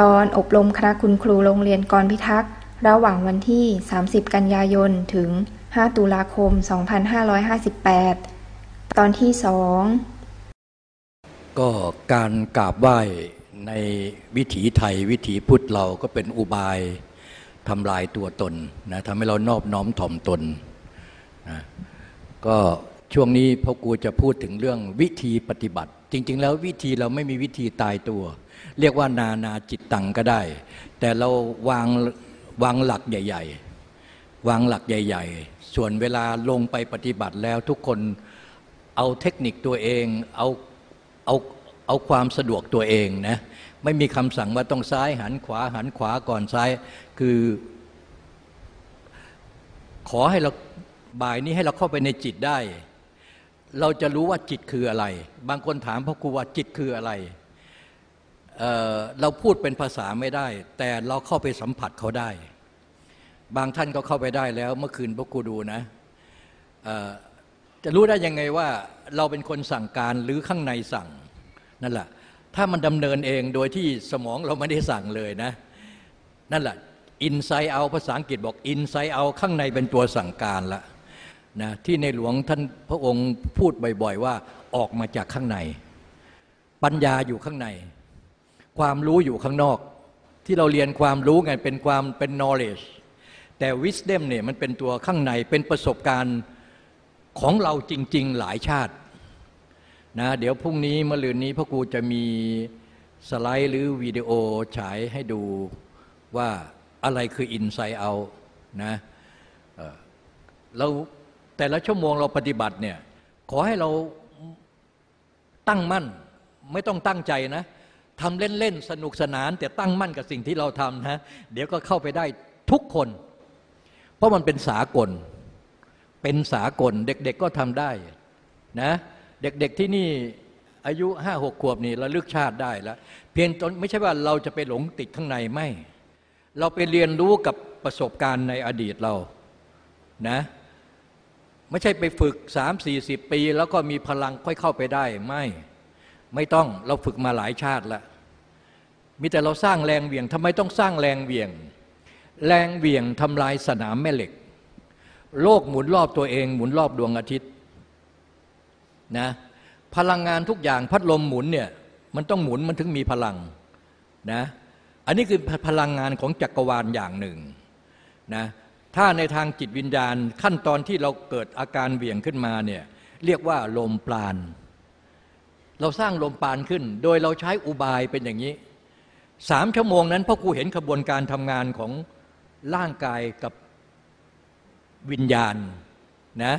ตอนอบรมคณะคุณครูโรงเรียนกรพิทักษ์ ระหว่างวันที่ 30 กันยายน ถึง 5 ตุลาคม 2558 ตอนที่สองก็การกราบไหว้ในวิถีไทยวิถีพุทธเราก็เป็นอุบายทำลายตัวตนนะทำให้เรานอบน้อมถ่อมตนนะก็ช่วงนี้พ่อครูจะพูดถึงเรื่องวิธีปฏิบัติ จริง ๆ แล้ววิธีเราไม่มีวิธีตายตัว เรียกว่านานาจิตตังก็ได้ แต่เราวางวางหลักใหญ่ ๆ วางหลักใหญ่ ๆ ส่วนเวลาลงไปปฏิบัติแล้วทุกคนเอาเทคนิคตัวเองเอาเอาเอาความสะดวกตัวเองนะไม่มีคำสั่งว่าต้องซ้ายหันขวาหันขวาก่อนซ้ายคือ ขอให้เราบ่ายนี้ให้เราเข้าไปในจิตได้ เราจะรู้ว่าจิตคืออะไร บางคนถามพ่อครูว่าจิตคืออะไร เเราพูดเป็นภาษาไม่ได้ แต่เราเข้าไปสัมผัสเขาได้ บางท่านก็เข้าไปได้แล้ว เมื่อคืนพ่อครูดูนะจะรู้ได้ยังไงว่าเราเป็นคนสั่งการหรือข้างในสั่งนั่นแหละถ้ามันดำเนินเองโดยที่สมองเราไม่ได้สั่งเลยนะ นั่นแหละอินไซเอาภาษาอังกฤษบอกอินไซเอาข้างในเป็นตัวสั่งการละนะที่ในหลวงท่านพระองค์พูดบ่อย ๆ ว่าออกมาจากข้างใน ปัญญาอยู่ข้างใน ความรู้อยู่ข้างนอก ที่เราเรียนความรู้ไงเป็นความเป็น knowledge แต่ wisdom เนี่ยมันเป็นตัวข้างในเป็นประสบการณ์ของเราจริง ๆ หลายชาตินะเดี๋ยวพรุ่งนี้มะรืนนี้พ่อครูจะมีสไลด์หรือวิดีโอฉายให้ดูว่าอะไรคืออินไซต์เอานะเราแต่ละชั่วโมงเราปฏิบัติเนี่ยขอให้เราตั้งมั่น ไม่ต้องตั้งใจนะ ทำเล่นๆ สนุกสนาน แต่ตั้งมั่นกับสิ่งที่เราทำนะเดี๋ยวก็เข้าไปได้ทุกคน เพราะมันเป็นสากล เป็นสากล เด็กๆก็ทำได้นะเด็กๆที่นี่อายุห้าหกขวบนี่ระลึกชาติได้แล้ว เพียงตนไม่ใช่ว่าเราจะไปหลงติดข้างในไม่ เราไปเรียนรู้กับประสบการณ์ในอดีตเรานะไม่ใช่ไปฝึกสามสี่สิบปี แล้วก็มีพลังค่อยเข้าไปได้ไม่ ไม่ต้องเราฝึกมาหลายชาติแล้วมีแต่เราสร้างแรงเวียงทำไมต้องสร้างแรงเวียง แรงเวียงทำลายสนามแม่เหล็ก โลกหมุนรอบตัวเอง หมุนรอบดวงอาทิตย์นะพลังงานทุกอย่างพัดลมหมุนเนี่ยมันต้องหมุนมันถึงมีพลังนะอันนี้คือพลังงานของจักรวาลอย่างหนึ่งนะถ้าในทางจิตวิญญาณขั้นตอนที่เราเกิดอาการเบี่ยงขึ้นมาเนี่ยเรียกว่าลมปราณ เราสร้างลมปาณขึ้น โดยเราใช้อุบายเป็นอย่างนี้สามชั่วโมงนั้นพ่อครูเห็นขบวนการทำงานของร่างกายกับวิญญาณนะ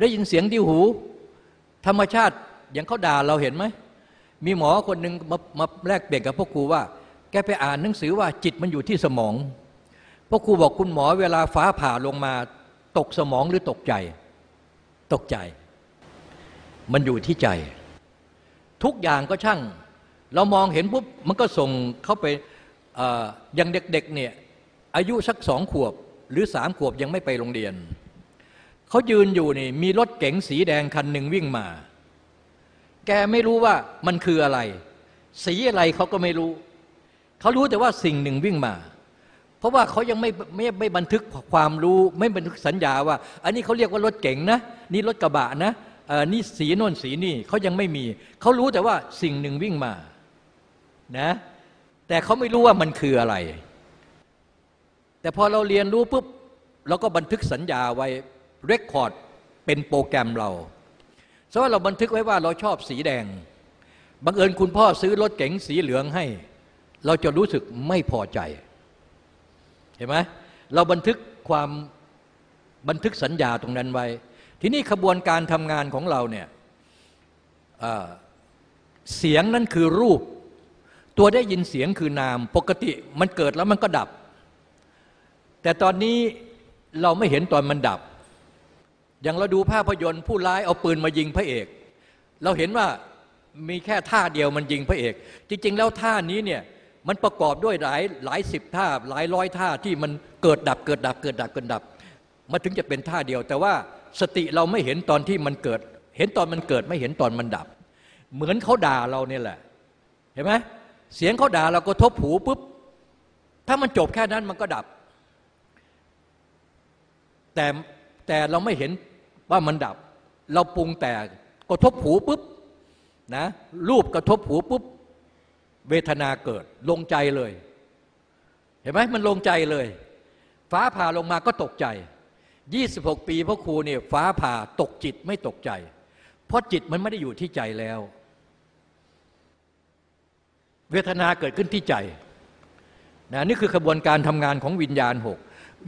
ได้ยินเสียงที่หู ธรรมชาติอย่างเขาด่าเราเห็นไหม มีหมอคนหนึ่งมามาแลกเปลี่ยนกับพ่อครูว่า แกไปอ่านหนังสือว่าจิตมันอยู่ที่สมองพ่อครูบอกคุณหมอเวลาฟ้าผ่าลงมา ตกสมองหรือตกใจ ตกใจ มันอยู่ที่ใจ ทุกอย่างก็ช่าง เรามองเห็นปุ๊บมันก็ส่งเข้าไปอย่างเด็กๆเนี่ยอายุสักสองขวบหรือสามขวบยังไม่ไปโรงเรียน เขายืนอยู่นี่มีรถเก๋งสีแดงคันหนึ่งวิ่งมา แกไม่รู้ว่ามันคืออะไร สีอะไรเขาก็ไม่รู้ เขารู้แต่ว่าสิ่งหนึ่งวิ่งมา เพราะว่าเขายังไม่ไม่ไม่บันทึกความรู้ ไม่บันทึกสัญญาว่า อันนี้เขาเรียกว่ารถเก๋งนะ นี่รถกระบะนะ นี่สีโน่นสีนี่เขายังไม่มี เขารู้แต่ว่าสิ่งหนึ่งวิ่งมานะแต่เขาไม่รู้ว่ามันคืออะไร แต่พอเราเรียนรู้ปุ๊บเราก็บันทึกสัญญาไว้เรคคอร์ดเป็นโปรแกรมเราสมมติเราบันทึกไว้ว่าเราชอบสีแดงบังเอิญคุณพ่อซื้อรถเก๋งสีเหลืองให้ เราจะรู้สึกไม่พอใจ เห็นไหมเราบันทึกความบันทึกสัญญาตรงนั้นไว้ ทีนี้ขบวนการทำงานของเราเนี่ยเสียงนั้นคือรูป ตัวได้ยินเสียงคือนาม ปกติมันเกิดแล้วมันก็ดับ แต่ตอนนี้เราไม่เห็นตอนมันดับ อย่างเราดูภาพยนตร์ผู้ร้ายเอาปืนมายิงพระเอก เราเห็นว่ามีแค่ท่าเดียวมันยิงพระเอก จริง ๆ แล้วท่านี้เนี่ยมันประกอบด้วยหลายหลายสิบท่าหลายร้อยท่าที่มันเกิดดับเกิดดับเกิดดับเกิดดับมาถึงจะเป็นท่าเดียวแต่ว่า สติเราไม่เห็นตอนที่มันเกิด เห็นตอนมันเกิดไม่เห็นตอนมันดับ เหมือนเขาด่าเราเนี่ยแหละ เห็นไหมเสียงเขาด่าเราก็ทบหูปุ๊บ ถ้ามันจบแค่นั้นมันก็ดับ แต่แต่เราไม่เห็นว่ามันดับ เราปรุงแต่กระทบหูปุ๊บนะรูปกระทบหูปุ๊บ เวทนาเกิดลงใจเลย เห็นไหมมันลงใจเลย ฟ้าผ่าลงมาก็ตกใจ 26 ปีพ่อครูเนี่ยฟ้าผ่าตกจิตไม่ตกใจ เพราะจิตมันไม่ได้อยู่ที่ใจแล้ว เวทนาเกิดขึ้นที่ใจนะนี่คือขบวนการทำงานของวิญญาณหก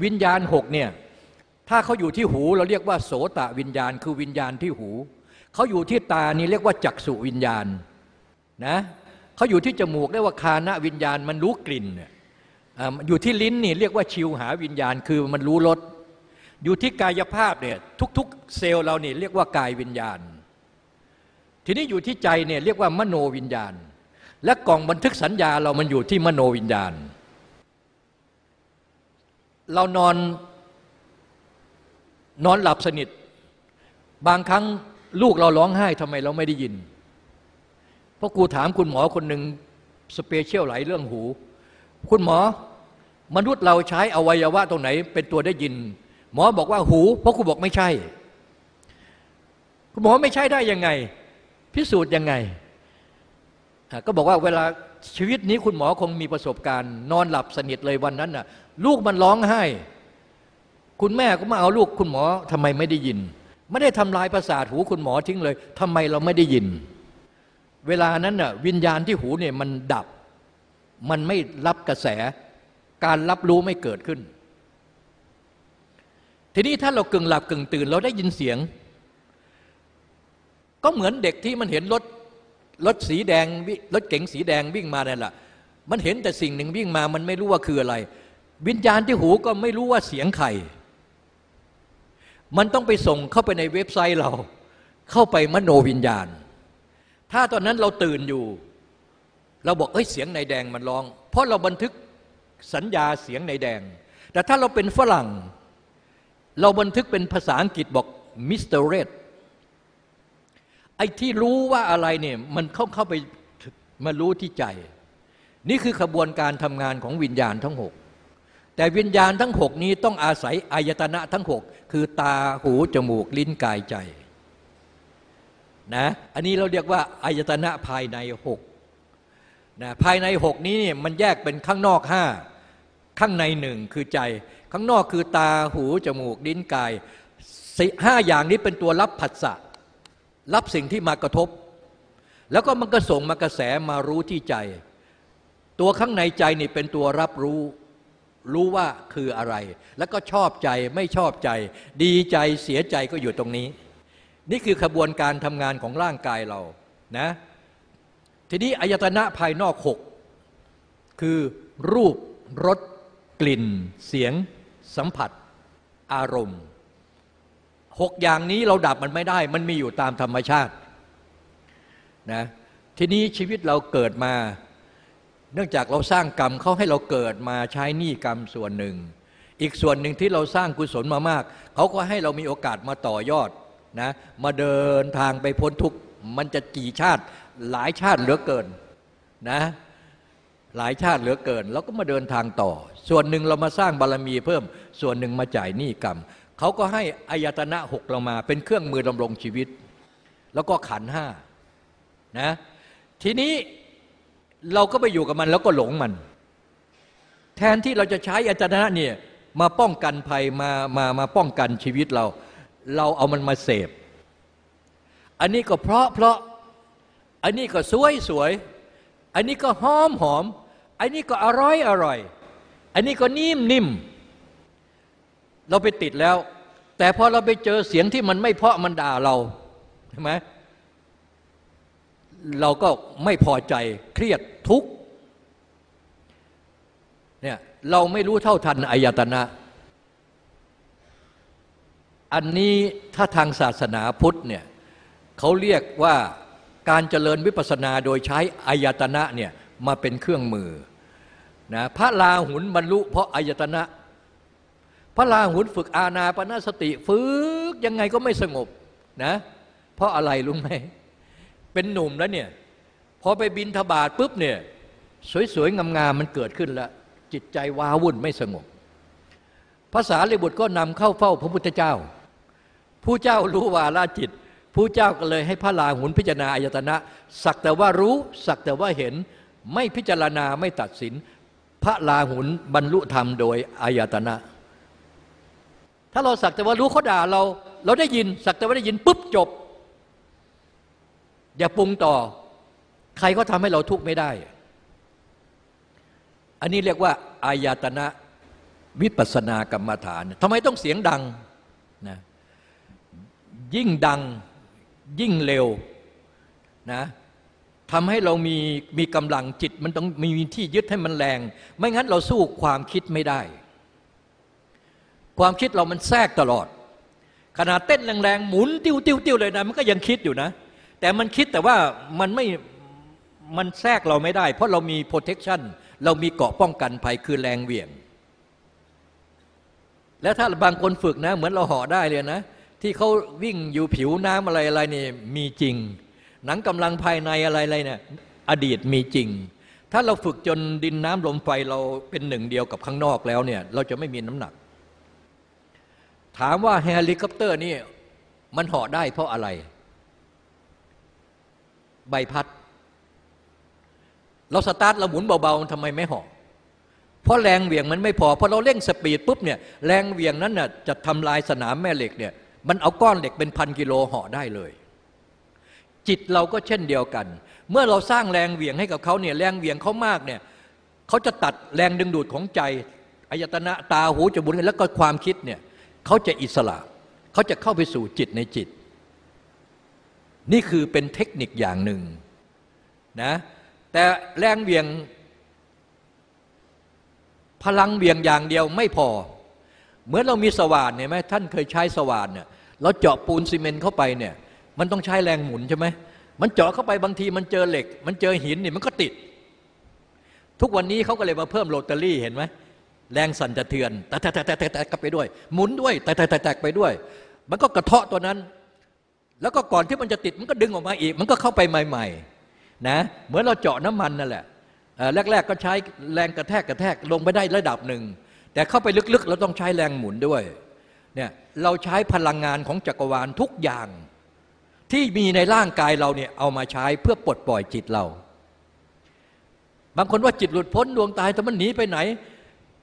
วิญญาณหกเนี่ยถ้าเขาอยู่ที่หูเราเรียกว่าโสตะวิญญาณ คือวิญญาณที่หู เขาอยู่ที่ตานี่เรียกว่าจักษุวิญญาณนะเขาอยู่ที่จมูกเรียกว่าคานะวิญญาณมันรู้กลิ่นอยู่ที่ลิ้นนี่เรียกว่าชิวหาวิญญาณคือมันรู้รส อยู่ที่กายภาพเนี่ยทุกๆ เซลล์เราเนี่ยเรียกว่ากายวิญญาณ ทีนี้อยู่ที่ใจเนี่ยเรียกว่ามโนวิญญาณ และกล่องบันทึกสัญญาเรามันอยู่ที่มโนวิญญาณ เรานอนนอนหลับสนิท บางครั้งลูกเราร้องไห้ทำไมเราไม่ได้ยิน เพราะกูถามคุณหมอคนหนึ่งสเปเชียลหลายเรื่องหู คุณหมอมนุษย์เราใช้อวัยวะตรงไหนเป็นตัวได้ยิน หมอบอกว่าหูเพราะกูบอกไม่ใช่คุณหมอไม่ใช่ได้ยังไง พิสูจน์ยังไง ก็บอกว่าเวลาชีวิตนี้คุณหมอคงมีประสบการณ์ นอนหลับสนิทเลยวันนั้นน่ะ ลูกมันร้องไห้ คุณแม่ก็มาเอาลูกคุณหมอทำไมไม่ได้ยิน ไม่ได้ทำลายประสาทหูคุณหมอทิ้งเลยทำไมเราไม่ได้ยิน เวลานั้นน่ะวิญญาณที่หูเนี่ยมันดับ มันไม่รับกระแส การรับรู้ไม่เกิดขึ้น ทีนี้ถ้าเรากึ่งหลับกึ่งตื่น เราได้ยินเสียง ก็เหมือนเด็กที่มันเห็นรถรถสีแดงรถเก๋งสีแดงวิ่งมานั่นแหละมันเห็นแต่สิ่งหนึ่งวิ่งมา มันไม่รู้ว่าคืออะไร วิญญาณที่หูก็ไม่รู้ว่าเสียงใครมันต้องไปส่งเข้าไปในเว็บไซต์เรา เข้าไปมโนวิญญาณ ถ้าตอนนั้นเราตื่นอยู่ เราบอกเอ้ยเสียงนายแดงมันร้อง เพราะเราบันทึกสัญญาเสียงนายแดง แต่ถ้าเราเป็นฝรั่ง เราบันทึกเป็นภาษาอังกฤษบอก Mister Redไอ้ที่รู้ว่าอะไรเนี่ยมันเข้าเข้าไปมารู้ที่ใจ นี่คือขบวนการทำงานของวิญญาณทั้งหกแต่วิญญาณทั้งหกนี้ต้องอาศัยอายตนะทั้งหกคือตาหูจมูกลิ้นกายใจนะอันนี้เราเรียกว่าอายตนะภายในหกนะภายในหกนี้เนี่ยมันแยกเป็นข้างนอกห้าข้างในหนึ่งคือใจ ข้างนอกคือตาหูจมูกลิ้นกายห้าอย่างนี้เป็นตัวรับผัสสะรับสิ่งที่มากระทบ แล้วก็มันก็ส่งมากระแสมารู้ที่ใจ ตัวข้างในใจนี่เป็นตัวรับรู้ รู้ว่าคืออะไร แล้วก็ชอบใจไม่ชอบใจ ดีใจเสียใจก็อยู่ตรงนี้ นี่คือขบวนการทำงานของร่างกายเรานะทีนี้อายตนะภายนอกหกคือรูปรสกลิ่น เสียง สัมผัสอารมณ์หกอย่างนี้เราดับมันไม่ได้ มันมีอยู่ตามธรรมชาตินะทีนี้ชีวิตเราเกิดมา เนื่องจากเราสร้างกรรมเขาให้เราเกิดมาใช้หนี้กรรมส่วนหนึ่ง อีกส่วนหนึ่งที่เราสร้างกุศลมามาก เขาก็ให้เรามีโอกาสมาต่อยอดนะมาเดินทางไปพ้นทุกมันจะกี่ชาติหลายชาติเหลือเกินนะหลายชาติเหลือเกินเราก็มาเดินทางต่อ ส่วนหนึ่งเรามาสร้างบารมีเพิ่ม ส่วนหนึ่งมาจ่ายหนี้กรรมเขาก็ให้อายตนะหกเรามา เป็นเครื่องมือดำรงชีวิต แล้วก็ขันห้านะทีนี้เราก็ไปอยู่กับมันแล้วก็หลงมัน แทนที่เราจะใช้อายตนะเนี่ยมาป้องกันภัยมามามาป้องกันชีวิตเรา เราเอามันมาเสพ อันนี้ก็เพราะเพราะอันนี้ก็สวยสวย อันนี้ก็หอมหอม อันนี้ก็อร่อยอร่อย อันนี้ก็นิ่มนิ่มเราไปติดแล้ว แต่พอเราไปเจอเสียงที่มันไม่เพาะมันด่าเราใช่ไหมเราก็ไม่พอใจเครียดทุกเนี่ยเราไม่รู้เท่าทันอายตนะ อันนี้ถ้าทางศาสนาพุทธเนี่ยเขาเรียกว่าการเจริญวิปัสสนาโดยใช้อายตนะเนี่ยมาเป็นเครื่องมือ นะพระลาหุนบรรลุ เพราะอายตนะ พระลาหุนฝึกอาณาปณสติฝึกยังไงก็ไม่สงบนะ เพราะอะไรรู้ไหมเป็นหนุ่มแล้วเนี่ยพอไปบินทบาทปุ๊บเนี่ยสวยๆงามๆมันเกิดขึ้นแล้ว จิตใจว้าวุ่นไม่สงบภาษาลิบุตรก็นำเข้าเฝ้าพระพุทธเจ้า ผู้เจ้ารู้วาลาจิต ผู้เจ้าก็เลยให้พระลาหุนพิจารณาอายตนะ สักแต่ว่ารู้ สักแต่ว่าเห็น ไม่พิจารณาไม่ตัดสิน พระลาหุนบรรลุธรรมโดยอายตนะ ถ้าเราสักแต่ว่ารู้เขาด่าเรา เราได้ยินสักแต่ว่าได้ยินปุ๊บจบ อย่าปรุงต่อ ใครก็ทำให้เราทุกข์ไม่ได้ อันนี้เรียกว่าอายตนะวิปัสนากรรมฐานทำไมต้องเสียงดังนะยิ่งดังยิ่งเร็วนะ ทำให้เรามีมีกำลังจิต มันต้องมีที่ยึดให้มันแรง ไม่งั้นเราสู้ความคิดไม่ได้ ความคิดเรามันแทรกตลอด ขนาดเต้นแรงๆหมุนติ้วติ้วติ้วเลยนะมันก็ยังคิดอยู่นะ แต่มันคิดแต่ว่ามันไม่มันแทรกเราไม่ได้ เพราะเรามี protection เรามีเกาะป้องกันภัยคือแรงเหวี่ยง แล้วถ้าบางคนฝึกนะ เหมือนเราห่อได้เลยนะ ที่เขาวิ่งอยู่ผิวน้ำอะไรอะไรนี่มีจริง หนังกำลังภายในอะไรอะไรเนี่ยอดีตมีจริง ถ้าเราฝึกจนดินน้ำลมไฟเราเป็นหนึ่งเดียวกับข้างนอกแล้วเนี่ยเราจะไม่มีน้ำหนัก ถามว่าเฮลิคอปเตอร์นี่มันห่อได้เพราะอะไร ใบพัด เราสตาร์ทเราหมุนเบาๆทำไมไม่ห่อเพราะแรงเหวี่ยงมันไม่พอพอเราเร่งสปีดปุ๊บเนี่ยแรงเหวี่ยงนั้นน่ะจะทำลายสนามแม่เหล็กเนี่ยมันเอาก้อนเหล็กเป็นพันกิโลห่อได้เลย จิตเราก็เช่นเดียวกัน เมื่อเราสร้างแรงเหวี่ยงให้กับเขาเนี่ยแรงเหวี่ยงเขามากเนี่ยเขาจะตัดแรงดึงดูดของใจอายตนะตาหูจมูกแล้วก็ความคิดเนี่ยเขาจะอิสระเขาจะเข้าไปสู่จิตในจิต นี่คือเป็นเทคนิคอย่างหนึ่งนะแต่แรงเวียง พลังเวียงอย่างเดียวไม่พอ เหมือนเรามีสว่านเนี่ไหมท่านเคยใช้สว่านเนี่ยเราเจาะปูนซีเมนต์เข้าไปเนี่ย มันต้องใช้แรงหมุนใช่ไหมมันเจาะเข้าไปบางทีมันเจอเหล็ก มันเจอหินนี่มันก็ติด ทุกวันนี้เขาก็เลยมาเพิ่มโรตารี่เห็นไหมแรงสั่นสะเทือนแต่แต่แต่แต่แต่กไปด้วย หมุนด้วยแต่แต่แต่แตกไปด้วย มันก็กระเทาะตัวนั้น แล้วก็ก่อนที่มันจะติดมันก็ดึงออกมาอีก มันก็เข้าไปใหม่ ๆ นะเหมือนเราเจาะน้ำมันนั่นแหละแรก ๆ ก็ใช้แรงกระแทกกระแทกลงไปได้ระดับหนึ่ง แต่เข้าไปลึกๆ เราต้องใช้แรงหมุนด้วยเนี่ยเราใช้พลังงานของจักรวาลทุกอย่าง ที่มีในร่างกายเราเนี่ยเอามาใช้เพื่อปลดปล่อยจิตเรา บางคนว่าจิตหลุดพ้นดวงตายแต่มันหนีไปไหน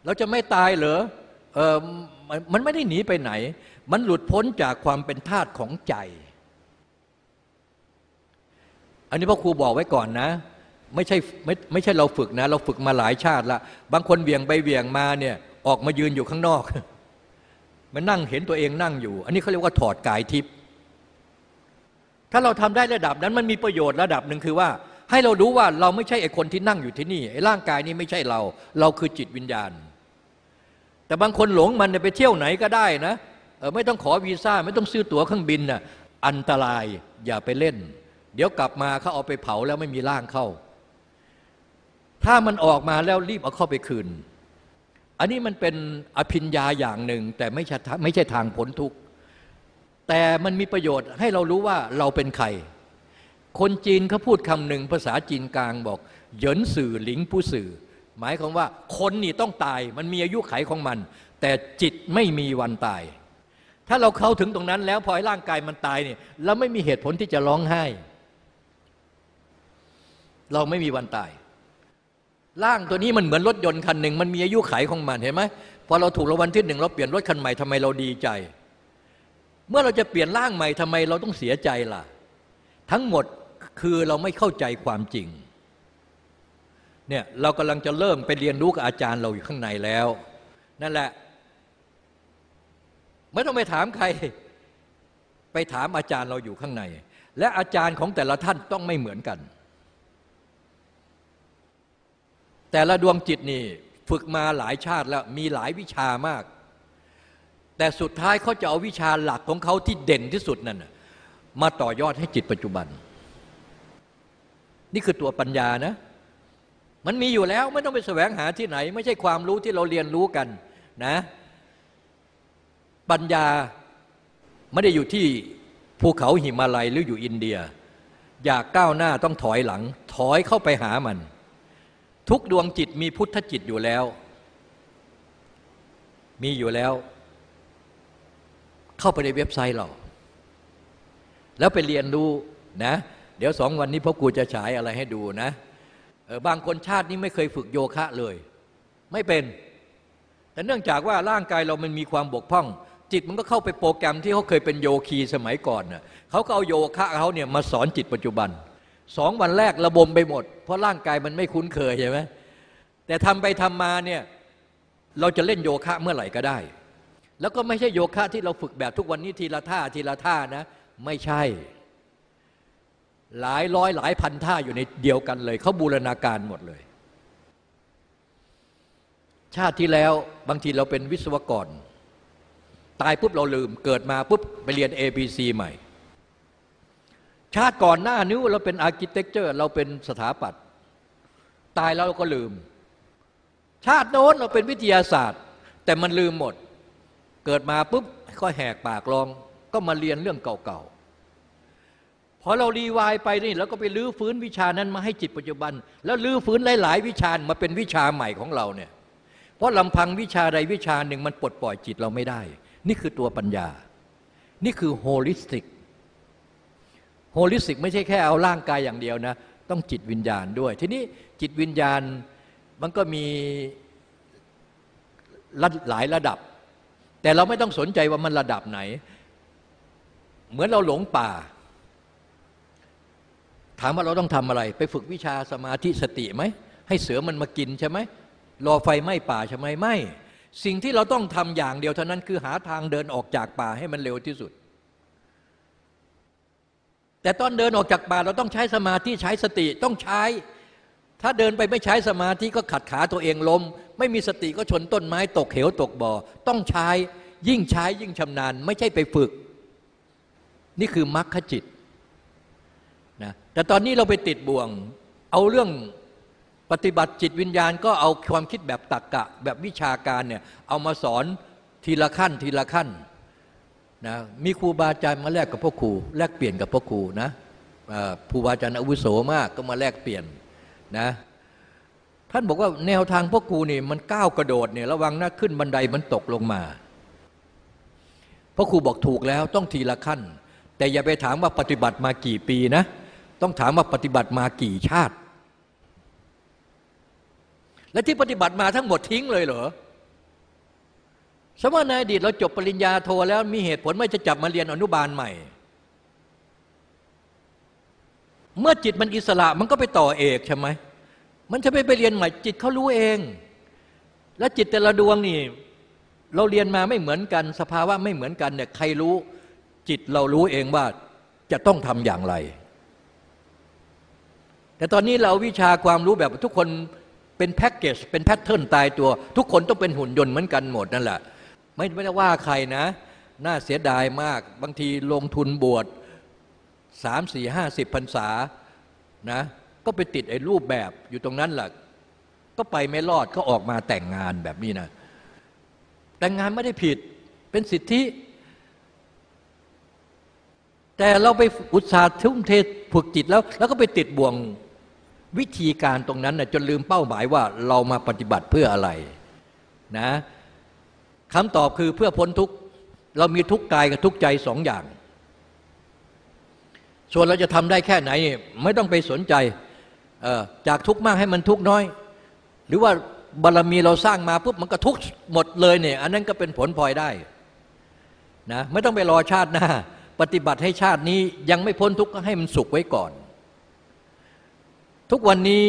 เราจะไม่ตายเหรอเออมันไม่ได้หนีไปไหน มันหลุดพ้นจากความเป็นธาตุของใจ อันนี้พ่อครูบอกไว้ก่อนนะ ไม่ใช่ไม่ไม่ใช่เราฝึกนะ เราฝึกมาหลายชาติละบางคนเวียงไปเวียงมาเนี่ยออกมายืนอยู่ข้างนอก มันนั่งเห็นตัวเองนั่งอยู่ อันนี้เขาเรียกว่าถอดกายทิพย์ ถ้าเราทำได้ระดับนั้นมันมีประโยชน์ระดับหนึ่งคือว่า ให้เรารู้ว่าเราไม่ใช่ไอ้คนที่นั่งอยู่ที่นี่ไอ้ร่างกายนี้ไม่ใช่เรา เราคือจิตวิญญาณ แต่บางคนหลงมันไปเที่ยวไหนก็ได้นะไม่ต้องขอวีซ่าไม่ต้องซื้อตั๋วเครื่องบินน่ะอันตรายอย่าไปเล่น เดี๋ยวกลับมาเขาเอาไปเผาแล้วไม่มีร่างเข้า ถ้ามันออกมาแล้วรีบเอาเข้าไปคืน อันนี้มันเป็นอภิญญาอย่างหนึ่งแต่ไม่ใช่ไม่ใช่ทางพ้นทุกข์ แต่มันมีประโยชน์ให้เรารู้ว่าเราเป็นใคร คนจีนเขาพูดคำหนึ่งภาษาจีนกลางบอกเหยินสื่อหลิงผู้สื่อ หมายความว่าคนนี่ต้องตาย มันมีอายุไขของมัน แต่จิตไม่มีวันตาย ถ้าเราเข้าถึงตรงนั้นแล้วพอให้ร่างกายมันตายเนี่ยเราไม่มีเหตุผลที่จะร้องไห้ เราไม่มีวันตาย ร่างตัวนี้มันเหมือนรถยนต์คันหนึ่งมันมีอายุขัยของมันเห็นไหมพอเราถูกรางวัลที่หนึ่งเราเปลี่ยนรถคันใหม่ทำไมเราดีใจ เมื่อเราจะเปลี่ยนร่างใหม่ทำไมเราต้องเสียใจล่ะ ทั้งหมดคือเราไม่เข้าใจความจริงเนี่ยเรากำลังจะเริ่มไปเรียนรู้กับอาจารย์เราอยู่ข้างในแล้ว นั่นแหละ ไม่ต้องไปถามใคร ไปถามอาจารย์เราอยู่ข้างใน และอาจารย์ของแต่ละท่านต้องไม่เหมือนกัน แต่ละดวงจิตนี่ ฝึกมาหลายชาติแล้วมีหลายวิชามาก แต่สุดท้ายเขาจะเอาวิชาหลักของเขาที่เด่นที่สุดนั่นมาต่อยอดให้จิตปัจจุบัน นี่คือตัวปัญญานะ มันมีอยู่แล้วไม่ต้องไปแสวงหาที่ไหน ไม่ใช่ความรู้ที่เราเรียนรู้กันนะ ปัญญาไม่ได้อยู่ที่ภูเขาหิมาลัยหรืออยู่อินเดีย อยากก้าวหน้าต้องถอยหลัง ถอยเข้าไปหามัน ทุกดวงจิตมีพุทธจิตอยู่แล้ว มีอยู่แล้ว เข้าไปในเว็บไซต์เรา แล้วไปเรียนรู้นะ เดี๋ยวสองวันนี้พ่อครูจะฉายอะไรให้ดูนะออบางคนชาตินี้ไม่เคยฝึกโยคะเลย ไม่เป็น แต่เนื่องจากว่าร่างกายเรามันมีความบกพร่อง จิตมันก็เข้าไปโปรแกรมที่เขาเคยเป็นโยคีสมัยก่อนน่ะเขาก็เอาโยคะเขาเนี่ยมาสอนจิตปัจจุบันสองวันแรกระบมไปหมด เพราะร่างกายมันไม่คุ้นเคยใช่ไหมแต่ทำไปทำมาเนี่ยเราจะเล่นโยคะเมื่อไหร่ก็ได้ แล้วก็ไม่ใช่โยคะที่เราฝึกแบบทุกวันนี้ทีละท่าทีละท่านะ ไม่ใช่ หลายร้อยหลายพันท่าอยู่ในเดียวกันเลยเขาบูรณาการหมดเลย ชาติที่แล้วบางทีเราเป็นวิศวกร ตายปุ๊บเราลืม เกิดมาปุ๊บไปเรียน A B C ใหม่ ชาติก่อนหน้านี้เราเป็น architecture เราเป็นสถาปัตย์ตายแล้วเราก็ลืม ชาติโน้นเราเป็นวิทยาศาสตร์ แต่มันลืมหมด เกิดมาปุ๊บก็แหกปากร้องก็มาเรียนเรื่องเก่าๆพอเรารีวายไปนี่เราก็ไปรื้อฟื้นวิชานั้นมาให้จิตปัจจุบัน แล้วรื้อฟื้นหลาย ๆ วิชามาเป็นวิชาใหม่ของเราเนี่ยเพราะลำพังวิชาใดวิชาหนึ่งมันปลดปล่อยจิตเราไม่ได้ นี่คือตัวปัญญา นี่คือ holistic holistic ไม่ใช่แค่เอาร่างกายอย่างเดียวนะ ต้องจิตวิญญาณด้วย ทีนี้จิตวิญญาณมันก็มีหลายระดับ แต่เราไม่ต้องสนใจว่ามันระดับไหน เหมือนเราหลงป่า ถามว่าเราต้องทำอะไร ไปฝึกวิชาสมาธิสติไหม ให้เสือมันมากินใช่ไหมรอไฟไหม้ป่าใช่ไหมไม่ สิ่งที่เราต้องทำอย่างเดียวเท่านั้นคือหาทางเดินออกจากป่าให้มันเร็วที่สุด แต่ตอนเดินออกจากป่าเราต้องใช้สมาธิใช้สติต้องใช้ ถ้าเดินไปไม่ใช้สมาธิก็ขัดขาตัวเองล้ม ไม่มีสติก็ชนต้นไม้ตกเหวตกบ่อ ต้องใช้ยิ่งใช้ยิ่งชำนาญ ไม่ใช่ไปฝึก นี่คือมรรคจิตนะแต่ตอนนี้เราไปติดบ่วง เอาเรื่องปฏิบัติจิตวิญญาณ ก็เอาความคิดแบบตักกะ แบบวิชาการเนี่ยเอามาสอนทีละขั้นทีละขั้นนะมีครูบาอาจารย์มาแลกกับพ่อครูแลกเปลี่ยนกับพ่อครูนะครูบาอาจารย์อาวุโสมากก็มาแลกเปลี่ยนนะ ท่านบอกว่าแนวทางพ่อครูนี่มันก้าวกระโดดเนี่ยระวังนะขึ้นบันไดมันตกลงมาพ่อครูบอกถูกแล้วต้องทีละขั้น แต่อย่าไปถามว่าปฏิบัติมากี่ปีนะ ต้องถามว่าปฏิบัติมากี่ชาติ และที่ปฏิบัติมาทั้งหมดทิ้งเลยเหรอสมมติในอดีตเราจบปริญญาโทแล้วมีเหตุผลไม่จะจับมาเรียนอนุบาลใหม่ เมื่อจิตมันอิสระมันก็ไปต่อเอกใช่ไหม มันจะไปไปเรียนใหม่จิตเขารู้เอง และจิตแต่ละดวงนี่ เราเรียนมาไม่เหมือนกัน สภาวะไม่เหมือนกันเนี่ยใครรู้ จิตเรารู้เองว่าจะต้องทำอย่างไร แต่ตอนนี้เราวิชาความรู้แบบทุกคนเป็นแพ็กเกจเป็นแพทเทิร์นตายตัว ทุกคนต้องเป็นหุ่นยนต์เหมือนกันหมดนั่นแหละ ไม่ไม่ได้ว่าใครนะ น่าเสียดายมาก บางทีลงทุนบวชสามสี่ห้าสิบพรรษานะ ก็ไปติดไอ้รูปแบบอยู่ตรงนั้นแหละก็ไปไม่รอดก็ออกมาแต่งงานแบบนี้นะ แต่งงานไม่ได้ผิดเป็นสิทธิ แต่เราไปอุตสาห์ทุ่มเทฝึกจิตแล้ว แล้วก็ไปติดบ่วงวิธีการตรงนั้นนะจนลืมเป้าหมายว่าเรามาปฏิบัติเพื่ออะไรนะคำตอบคือเพื่อพ้นทุกข์เรามีทุกข์กายกับทุกข์ใจสองอย่าง ส่วนเราจะทำได้แค่ไหน ไม่ต้องไปสนใจ จากทุกข์มากให้มันทุกข์น้อย หรือว่าบารรมีเราสร้างมาปุ๊บมันก็ทุกข์หมดเลยเนี่ย อันนั้นก็เป็นผลพลอยได้นะไม่ต้องไปรอชาติหน้า ปฏิบัติให้ชาตินี้ยังไม่พ้นทุกข์ก็ให้มันสุขไว้ก่อน ทุกวันนี้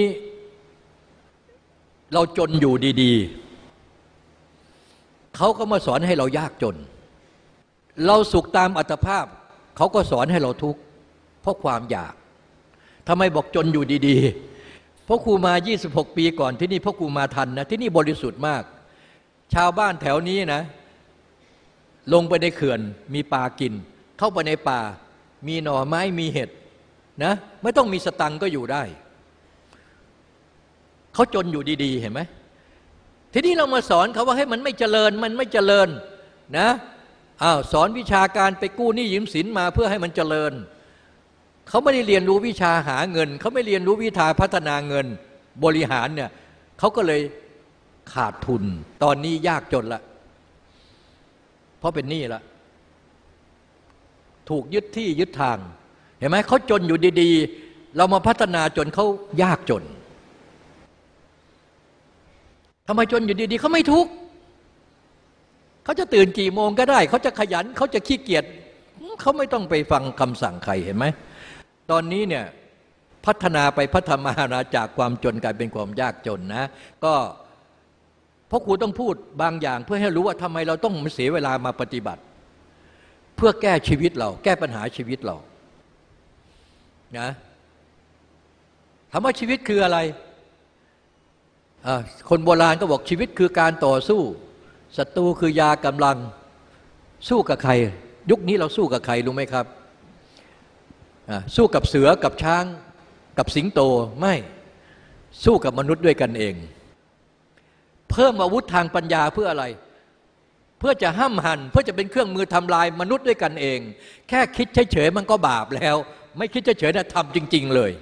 เราจนอยู่ดี ๆ เขาก็มาสอนให้เรายากจน เราสุขตามอัตภาพ เขาก็สอนให้เราทุกข์เพราะความอยาก ทำไมบอกจนอยู่ดีๆพราะครูมา 26 ปีก่อนที่นี่พ่อครูมาทันนะที่นี่บริสุทธิ์มาก ชาวบ้านแถวนี้นะ ลงไปในเขื่อนมีปลากิน เข้าไปในป่า มีหน่อไม้มีเห็ดนะไม่ต้องมีสตังก็อยู่ได้ เขาจนอยู่ดีๆ เห็นไหมทีนี้เรามาสอนเขาว่าให้มันไม่เจริญมันไม่เจริญนะอ้าวสอนวิชาการไปกู้หนี้ยืมสินมาเพื่อให้มันเจริญ เขาไม่ได้เรียนรู้วิชาหาเงิน เขาไม่เรียนรู้วิชาพัฒนาเงินบริหารเนี่ยเขาก็เลยขาดทุน ตอนนี้ยากจนละ เพราะเป็นหนี้ละ ถูกยึดที่ยึดทาง เห็นไหมเขาจนอยู่ดีๆ เรามาพัฒนาจนเขายากจนทำไมจนอยู่ดีๆเขาไม่ทุกข์เขาจะตื่นกี่โมงก็ได้ เขาจะขยัน เขาจะขี้เกียจเขาไม่ต้องไปฟังคำสั่งใครเห็นไหม ตอนนี้เนี่ยพัฒนาไปพัฒนานาจากความจนกลายเป็นความยากจนนะ ก็เพราะครูต้องพูดบางอย่าง เพื่อให้รู้ว่าทำไมเราต้องเสียเวลามาปฏิบัติ เพื่อแก้ชีวิตเรา แก้ปัญหาชีวิตเรานะถามว่าชีวิตคืออะไร คนโบราณก็บอกชีวิตคือการต่อสู้ศัตรูคือยากำลังสู้กับใคร ยุคนี้เราสู้กับใครรู้ไหมครับ สู้กับเสือกับช้างกับสิงโตไม่สู้กับมนุษย์ด้วยกันเอง เพิ่มอาวุธทางปัญญาเพื่ออะไร เพื่อจะห้ามหันเพื่อจะเป็นเครื่องมือทำลายมนุษย์ด้วยกันเอง แค่คิดเฉยๆมันก็บาปแล้ว ไม่คิดเฉยๆนะทำจริง ๆเลย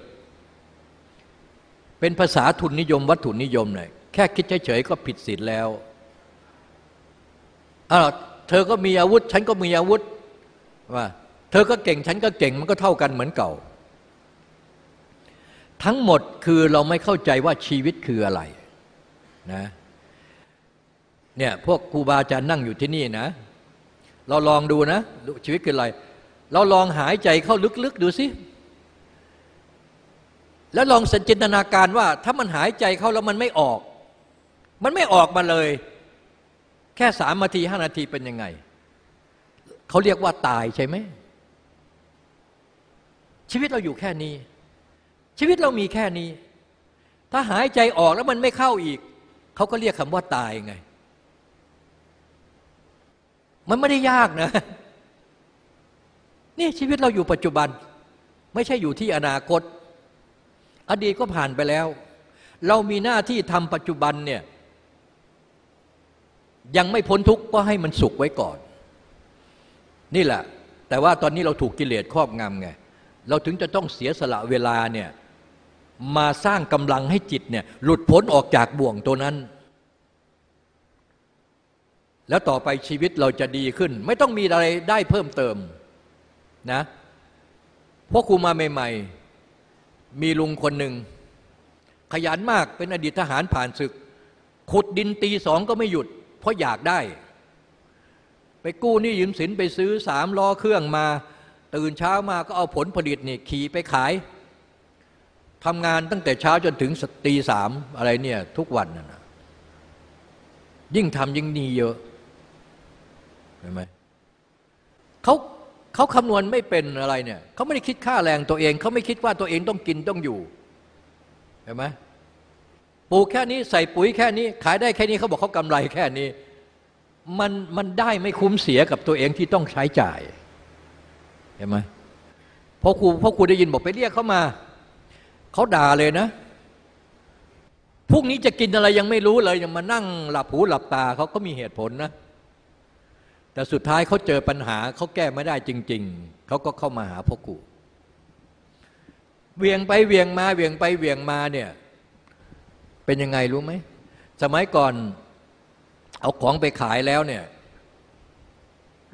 เป็นภาษาทุนนิยมวัตถุนิยมเลยแค่คิดเฉยๆก็ผิดศีลแล้วอ้าวเธอก็มีอาวุธ ฉันก็มีอาวุธว่า เธอก็เก่งฉันก็เก่งมันก็เท่ากันเหมือนเก่า ทั้งหมดคือเราไม่เข้าใจว่าชีวิตคืออะไรนะเนี่ยพวกครูบาอาจารย์นั่งอยู่ที่นี่นะ เราลองดูนะ ชีวิตคืออะไร เราลองหายใจเข้าลึกๆดูสิแล้วลองสัญจินตนาการว่า ถ้ามันหายใจเข้าแล้วมันไม่ออก มันไม่ออกมาเลย แค่สามนาทีห้านาทีเป็นยังไง เขาเรียกว่าตายใช่ไหม ชีวิตเราอยู่แค่นี้ ชีวิตเรามีแค่นี้ ถ้าหายใจออกแล้วมันไม่เข้าอีก เขาก็เรียกคำว่าตายไง มันไม่ได้ยากนะ นี่ชีวิตเราอยู่ปัจจุบัน ไม่ใช่อยู่ที่อนาคต อดีตก็ผ่านไปแล้ว เรามีหน้าที่ทำปัจจุบันเนี่ยยังไม่พ้นทุกข์ก็ให้มันสุขไว้ก่อน นี่แหละ แต่ว่าตอนนี้เราถูกกิเลสครอบงำไง เราถึงจะต้องเสียสละเวลาเนี่ยมาสร้างกำลังให้จิตเนี่ยหลุดพ้นออกจากบ่วงตัวนั้น แล้วต่อไปชีวิตเราจะดีขึ้น ไม่ต้องมีอะไรได้เพิ่มเติมนะพวกครูมาใหม่ ๆ มีลุงคนหนึ่ง ขยันมากเป็นอดีตทหารผ่านศึก ขุดดินตีสองก็ไม่หยุด เพราะอยากได้ ไปกู้นี่ยืมสินไปซื้อสามล้อเครื่องมา ตื่นเช้ามาก็เอาผลผลิตนี่ขี่ไปขายทำงานตั้งแต่เช้าจนถึงตีสามอะไรเนี่ยทุกวันนะยิ่งทำยิ่งดีเยอะเห็นไหมเขาเขาคำนวณไม่เป็นอะไรเนี่ยเขาไม่ได้คิดค่าแรงตัวเอง เขาไม่คิดว่าตัวเองต้องกินต้องอยู่เห็นไหมปลูกแค่นี้ใส่ปุ๋ยแค่นี้ ขายได้แค่นี้เขาบอกเขากำไรแค่นี้ มันมันได้ไม่คุ้มเสียกับตัวเองที่ต้องใช้จ่าย เห็นไหมพอครูพอครูได้ยินบอกไปเรียกเขามา เขาด่าเลยนะพรุ่งนี้จะกินอะไรยังไม่รู้เลยยังมานั่งหลับหูหลับตาเขาก็มีเหตุผลนะ แต่สุดท้ายเขาเจอปัญหาเขาแก้ไม่ได้จริง ๆ เขาก็เข้ามาหาพ่อครูเวียงไปเวียงมาเวียงไปเวียงมาเนี่ย เป็นยังไงรู้ไหมสมัยก่อนเอาของไปขายแล้วเนี่ย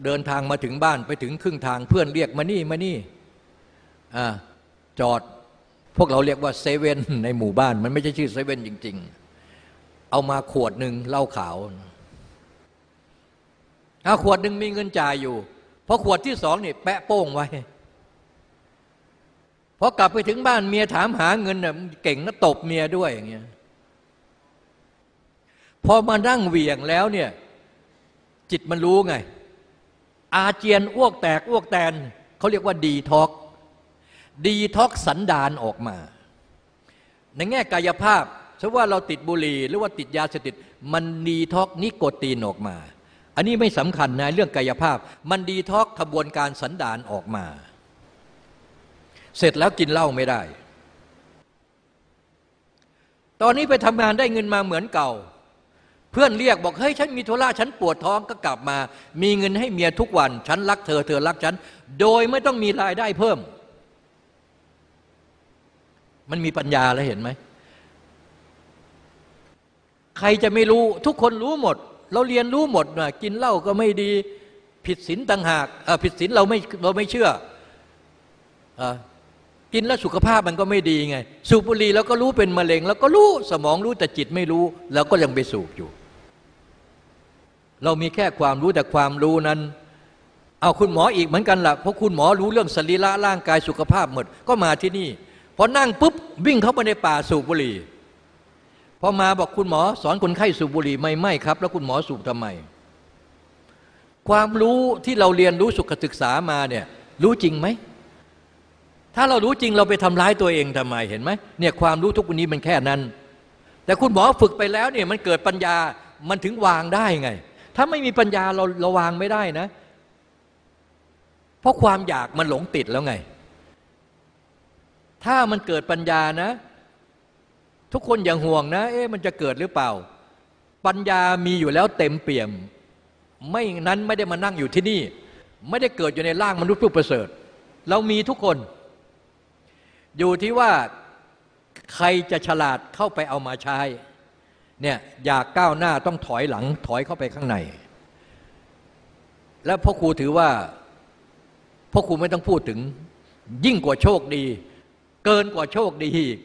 เดินทางมาถึงบ้านไปถึงครึ่งทางเพื่อนเรียกมานี่มานี่อ่าจอดพวกเราเรียกว่าเซเว่นในหมู่บ้าน มันไม่ใช่ชื่อเซเว่นจริง ๆ เอามาขวดหนึ่งเหล้าขาวถ้าขวดหนึ่งมีเงินจ่ายอยู่พอขวดที่สองนี่แปะโป้งไว้พอกลับไปถึงบ้านเมียถามหาเงินเนี่ยเก่งนะตบเมียด้วยอย่างเงี้ยพอมานั่งเหวี่ยงแล้วเนี่ยจิตมันรู้ไง อาเจียนอ้วกแตกอ้วกแตนเขาเรียกว่า detox detox สันดานออกมา ในแง่กายภาพเช่นว่าเราติดบุหรี่หรือว่าติดยาเสพติด มันดีท็อกนิโคตีนออกมา อันนี้ไม่สำคัญนะเรื่องกายภาพ มันดีท็อกขบวนการสันดานออกมา เสร็จแล้วกินเหล้าไม่ได้ ตอนนี้ไปทำงานได้เงินมาเหมือนเก่า เพื่อนเรียกบอกเฮ้ยฉันมีธุระฉันปวดท้องก็กลับมา มีเงินให้เมียทุกวัน ฉันรักเธอเธอรักฉัน โดยไม่ต้องมีรายได้เพิ่ม มันมีปัญญาแล้วเห็นไหม ใครจะไม่รู้ทุกคนรู้หมด เราเรียนรู้หมดนะกินเหล้าก็ไม่ดี ผิดศีลต่างหากผิดศีลเราไม่เราไม่เชื่ออกินแล้วสุขภาพมันก็ไม่ดีไง สูบบุหรี่แล้วก็รู้เป็นมะเร็ง แล้วก็รู้สมองรู้แต่จิตไม่รู้ แล้วก็ยังไปสูบอยู่ เรามีแค่ความรู้แต่ความรู้นั้นเอาคุณหมออีกเหมือนกันละ่ะเพราะคุณหมอรู้เรื่องสรีระร่างกายสุขภาพหมดก็มาที่นี่พอนั่งปุ๊บวิ่งเข้าไปในป่าสูบบุหรี่พอมาบอกคุณหมอสอนคนไข้สูบบุหรี่ไม่ไม่ครับ แล้วคุณหมอสูบทำไม ความรู้ที่เราเรียนรู้สุขศึกษามาเนี่ยรู้จริงไหม ถ้าเรารู้จริงเราไปทำร้ายตัวเองทำไมเห็นไหมเนี่ยความรู้ทุกวันนี้มันแค่นั้น แต่คุณหมอฝึกไปแล้วเนี่ยมันเกิดปัญญามันถึงวางได้ไง ถ้าไม่มีปัญญาเราราวางไม่ได้นะ เพราะความอยากมันหลงติดแล้วไง ถ้ามันเกิดปัญญานะ ทุกคนอย่างห่วงนะ เอ๊ะมันจะเกิดหรือเปล่า ปัญญามีอยู่แล้วเต็มเปี่ยม ไม่นั้นไม่ได้มานั่งอยู่ที่นี่ ไม่ได้เกิดอยู่ในร่างมนุษย์ผู้ประเสริฐ เรามีทุกคน อยู่ที่ว่าใครจะฉลาดเข้าไปเอามาใช้ เนี่ยอยากก้าวหน้าต้องถอยหลังถอยเข้าไปข้างใน แล้วพ่อครูถือว่าพ่อครูไม่ต้องพูดถึง ยิ่งกว่าโชคดี เกินกว่าโชคดีอีก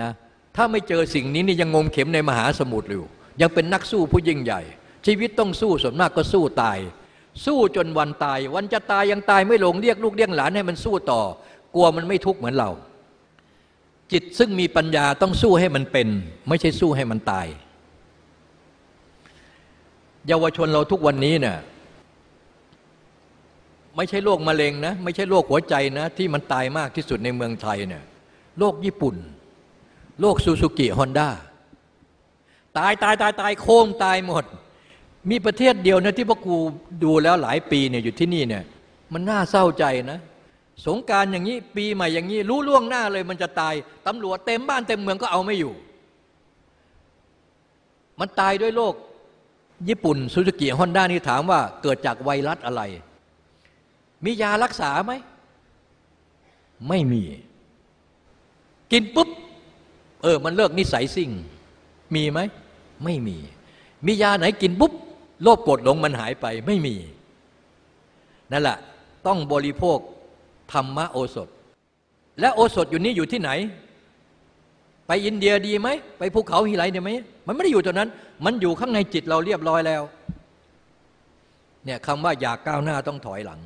นะถ้าไม่เจอสิ่งนี้นี่ยังงมเข็มในมหาสมุทรอยู่ยังเป็นนักสู้ผู้ยิ่งใหญ่ ชีวิตต้องสู้ส่วนมากก็สู้ตาย สู้จนวันตาย วันจะตายยังตายไม่ลงเรียกลูกเรียกหลานให้มันสู้ต่อกลัวมันไม่ทุกข์เหมือนเรา จิตซึ่งมีปัญญาต้องสู้ให้มันเป็น ไม่ใช่สู้ให้มันตาย เยาวชนเราทุกวันนี้เนี่ยไม่ใช่โรคมะเร็งนะ ไม่ใช่โรคหัวใจนะ ที่มันตายมากที่สุดในเมืองไทยเนี่ยโรคญี่ปุ่นโรคซูซูกิฮอนด้าตายตายตายตายโค้งตายหมด มีประเทศเดียวนะที่พ่อครูดูแล้วหลายปีเนี่ยอยู่ที่นี่เนี่ยมันน่าเศร้าใจนะ สงการอย่างนี้ปีใหม่อย่างนี้ รู้ล่วงหน้าเลยมันจะตายตำรวจเต็มบ้านเต็มเมืองก็เอาไม่อยู่ มันตายด้วยโรคญี่ปุ่นซูซูกิฮอนด้านี่ถามว่าเกิดจากไวรัสอะไร มียารักษาไหม ไม่มี กินปุ๊บ เออ มันเลิกนิสัยซิ่ง มีไหม ไม่มี มียาไหนกินปุ๊บโรคกดหลงมันหายไปไม่มี นั่นแหละ ต้องบริโภค ธรรมโอสถ และโอสถอยู่นี้อยู่ที่ไหน ไปอินเดียดีไหม ไปภูเขาหิไลเนี่ยไหมมันไม่ได้อยู่ตรงนั้น มันอยู่ข้างในจิตเราเรียบร้อยแล้วเนี่ยคำว่าอยากก้าวหน้าต้องถอยหลัง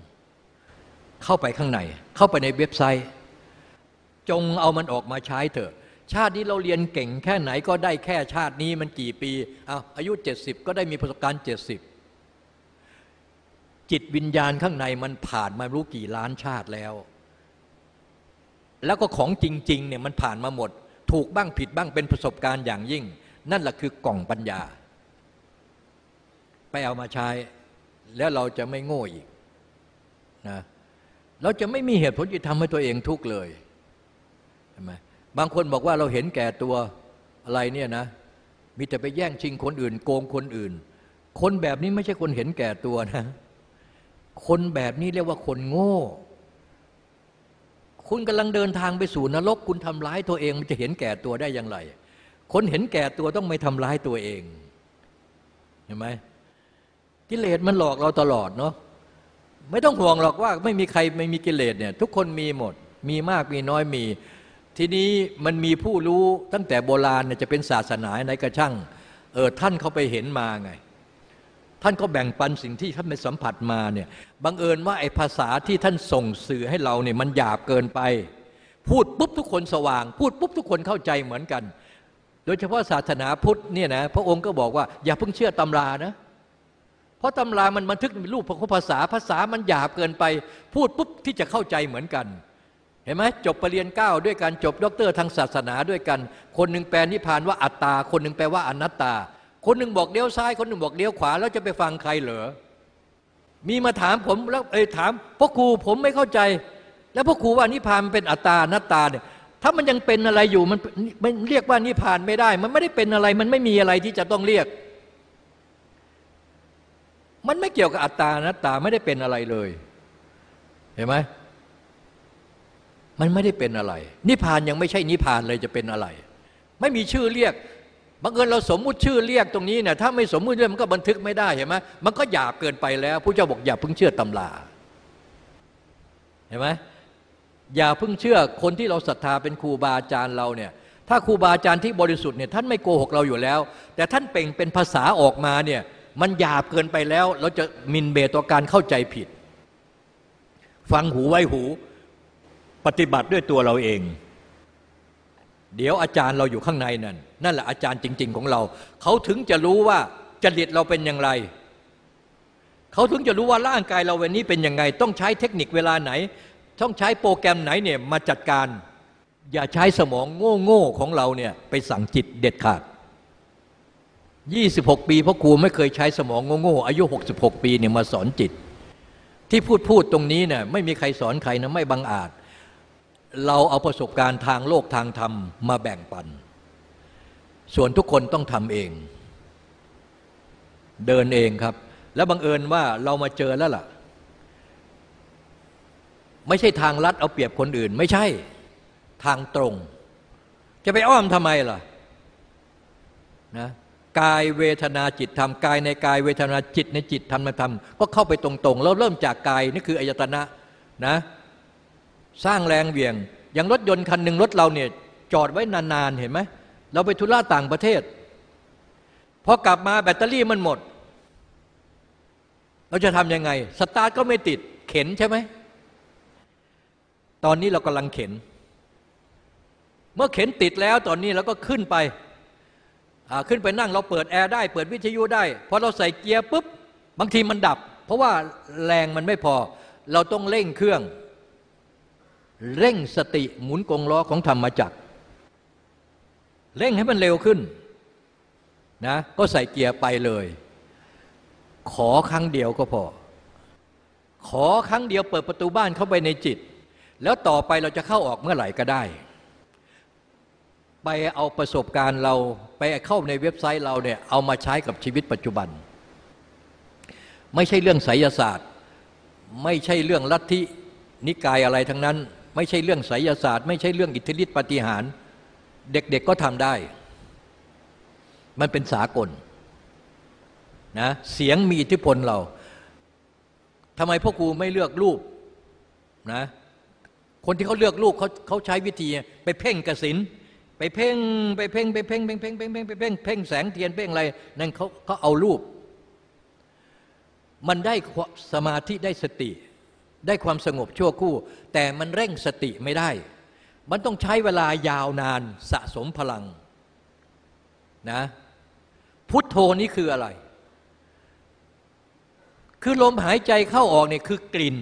เข้าไปข้างใน เข้าไปในเว็บไซต์ จงเอามันออกมาใช้เถอะ ชาตินี้เราเรียนเก่งแค่ไหนก็ได้แค่ชาตินี้มันกี่ปีอาอายุ 70 ก็ได้มีประสบการณ์ 70 จิตวิญญาณข้างในมันผ่านมารู้กี่ล้านชาติแล้ว แล้วก็ของจริงๆเนี่ยมันผ่านมาหมด ถูกบ้างผิดบ้างเป็นประสบการณ์อย่างยิ่ง นั่นแหละคือกล่องปัญญา ไปเอามาใช้ แล้วเราจะไม่โง่อีกนะเราจะไม่มีเหตุผลที่ทำให้ตัวเองทุกข์เลยใช่ไหมบางคนบอกว่าเราเห็นแก่ตัวอะไรเนี่ยนะ มีแต่ไปแย่งชิงคนอื่น โกงคนอื่น คนแบบนี้ไม่ใช่คนเห็นแก่ตัวนะ คนแบบนี้เรียกว่าคนโง่ คุณกำลังเดินทางไปสู่นรก คุณทำร้ายตัวเองมันจะเห็นแก่ตัวได้อย่างไร คนเห็นแก่ตัวต้องไม่ทำร้ายตัวเองเห็นไหมกิเลสมันหลอกเราตลอดเนาะไม่ต้องห่วงหรอกว่าไม่มีใครไม่มีกิเลสเนี่ยทุกคนมีหมด มีมากมีน้อยมี ทีนี้มันมีผู้รู้ตั้งแต่โบราณเนี่ยจะเป็นศาสนาในกระช่างเออท่านเขาไปเห็นมาไง ท่านก็แบ่งปันสิ่งที่ท่านไปสัมผัสมาเนี่ยบังเอิญว่าไอ้ภาษาที่ท่านส่งสื่อให้เราเนี่ยมันหยาบเกินไป พูดปุ๊บทุกคนสว่าง พูดปุ๊บทุกคนเข้าใจเหมือนกัน โดยเฉพาะศาสนาพุทธเนี่ยนะพระองค์ก็บอกว่าอย่าเพิ่งเชื่อตำรานะเพราะตำรามันบันทึกเป็นรูปของภาษาภาษามันหยาบเกินไป พูดปุ๊บที่จะเข้าใจเหมือนกัน เห็นไหมจบปรริญญาเก้าด้วยกันจบด็อกเตอร์ทางศาสนาด้วยกัน คนหนึ่งแปลนิพพานว่าอัตตา คนหนึ่งแปลว่าอนัตตา คนหนึ่งบอกเลี้ยวซ้าย คนหนึ่งบอกเลี้ยวขวา แล้วจะไปฟังใครเหรอ มีมาถามผมแล้วเอ้ถามพ่อครูผมไม่เข้าใจ แล้วพ่อครูว่านิพานเป็นอัตตานัตตาเนี่ยถ้ามันยังเป็นอะไรอยู่มันมันเรียกว่านิพานไม่ได้ มันไม่ได้เป็นอะไร มันไม่มีอะไรที่จะต้องเรียก มันไม่เกี่ยวกับอัตตานัตตาไม่ได้เป็นอะไรเลย เห็นไหมมันไม่ได้เป็นอะไร นิพานยังไม่ใช่นิพานเลยจะเป็นอะไร ไม่มีชื่อเรียก บังเอิญเราสมมุติชื่อเรียกตรงนี้เนี่ยถ้าไม่สมมุติเรียกมันก็บันทึกไม่ได้เห็นไหมมันก็หยาบเกินไปแล้วผู้เจ้าบอกอย่าเพิ่งเชื่อตำราเห็นไหมอย่าเพิ่งเชื่อคนที่เราศรัทธาเป็นครูบาอาจารย์เราเนี่ยถ้าครูบาอาจารย์ที่บริสุทธิ์เนี่ยท่านไม่โกหกเราอยู่แล้ว แต่ท่านเป่งเป็นภาษาออกมาเนี่ยมันหยาบเกินไปแล้ว เราจะมินเบต่อการเข้าใจผิด ฟังหูไว้หู ปฏิบัติด้วยตัวเราเอง เดี๋ยวอาจารย์เราอยู่ข้างในนั่นนั่นแหละอาจารย์จริง ๆ ของเรา เขาถึงจะรู้ว่าจริตเราเป็นอย่างไร เขาถึงจะรู้ว่าร่างกายเราวันนี้เป็นยังไง ต้องใช้เทคนิคเวลาไหน ต้องใช้โปรแกรมไหนเนี่ยมาจัดการ อย่าใช้สมองโง่ๆของเราเนี่ยไปสั่งจิตเด็ดขาด 26 ปีพ่อครูไม่เคยใช้สมองโง่ๆอายุ 66 ปีเนี่ยมาสอนจิต ที่พูดพูดตรงนี้เนี่ยไม่มีใครสอนใครนะไม่บังอาจ เราเอาประสบการณ์ทางโลกทางธรรมมาแบ่งปัน ส่วนทุกคนต้องทำเอง เดินเองครับ แล้วบังเอิญว่าเรามาเจอแล้วล่ะ ไม่ใช่ทางลัดเอาเปรียบคนอื่น ไม่ใช่ทางตรง จะไปอ้อมทำไมล่ะนะกายเวทนาจิตธรรมกายในกายเวทนาจิตในจิตธรรมธรรมก็เข้าไปตรงๆ แล้วเริ่มจากกายนี่คืออายตนะนะ สร้างแรงเหวี่ยง อย่างรถยนต์คันหนึ่งรถเราเนี่ยจอดไว้นานๆเห็นไหมเราไปธุระต่างประเทศพอกลับมาแบตเตอรี่มันหมด เราจะทำยังไง สตาร์ทก็ไม่ติดเข็นใช่ไหม ตอนนี้เรากำลังเข็น เมื่อเข็นติดแล้วตอนนี้เราก็ขึ้นไปขึ้นไปนั่งเราเปิดแอร์ได้เปิดวิทยุได้พอเราใส่เกียร์ปุ๊บบางทีมันดับ เพราะว่าแรงมันไม่พอ เราต้องเร่งเครื่อง เร่งสติหมุนกงล้อของธรรมจักร เร่งให้มันเร็วขึ้นนะก็ใส่เกียร์ไปเลย ขอครั้งเดียวก็พอ ขอครั้งเดียวเปิดประตูบ้านเข้าไปในจิต แล้วต่อไปเราจะเข้าออกเมื่อไหร่ก็ได้ ไปเอาประสบการณ์เราไปเข้าในเว็บไซต์เราเนี่ยเอามาใช้กับชีวิตปัจจุบัน ไม่ใช่เรื่องไสยศาสตร์ ไม่ใช่เรื่องลัทธินิกายอะไรทั้งนั้น ไม่ใช่เรื่องไสยศาสตร์ ไม่ใช่เรื่องอิทธิฤทธิปฏิหาร เด็กๆก็ทำได้ มันเป็นสากลนะเสียงมีอิทธิพลเราทำไมพ่อครูไม่เลือกรูปนะคนที่เขาเลือกรูปเขาเขาใช้วิธีไปเพ่งกสินไปเพ่งไปเพ่งไปเพ่งเพ่งเพ่งเพ่งเพ่งไปเพ่งเพ่งแสงเทียนเพ่งอะไรนั่นเขาเขาเอารูป มันได้สมาธิได้สติ ได้ความสงบชั่วคู่ แต่มันเร่งสติไม่ได้ มันต้องใช้เวลายาวนานสะสมพลังนะพุทโธนี้คืออะไร คือลมหายใจเข้าออกเนี่ยคือกลิ่น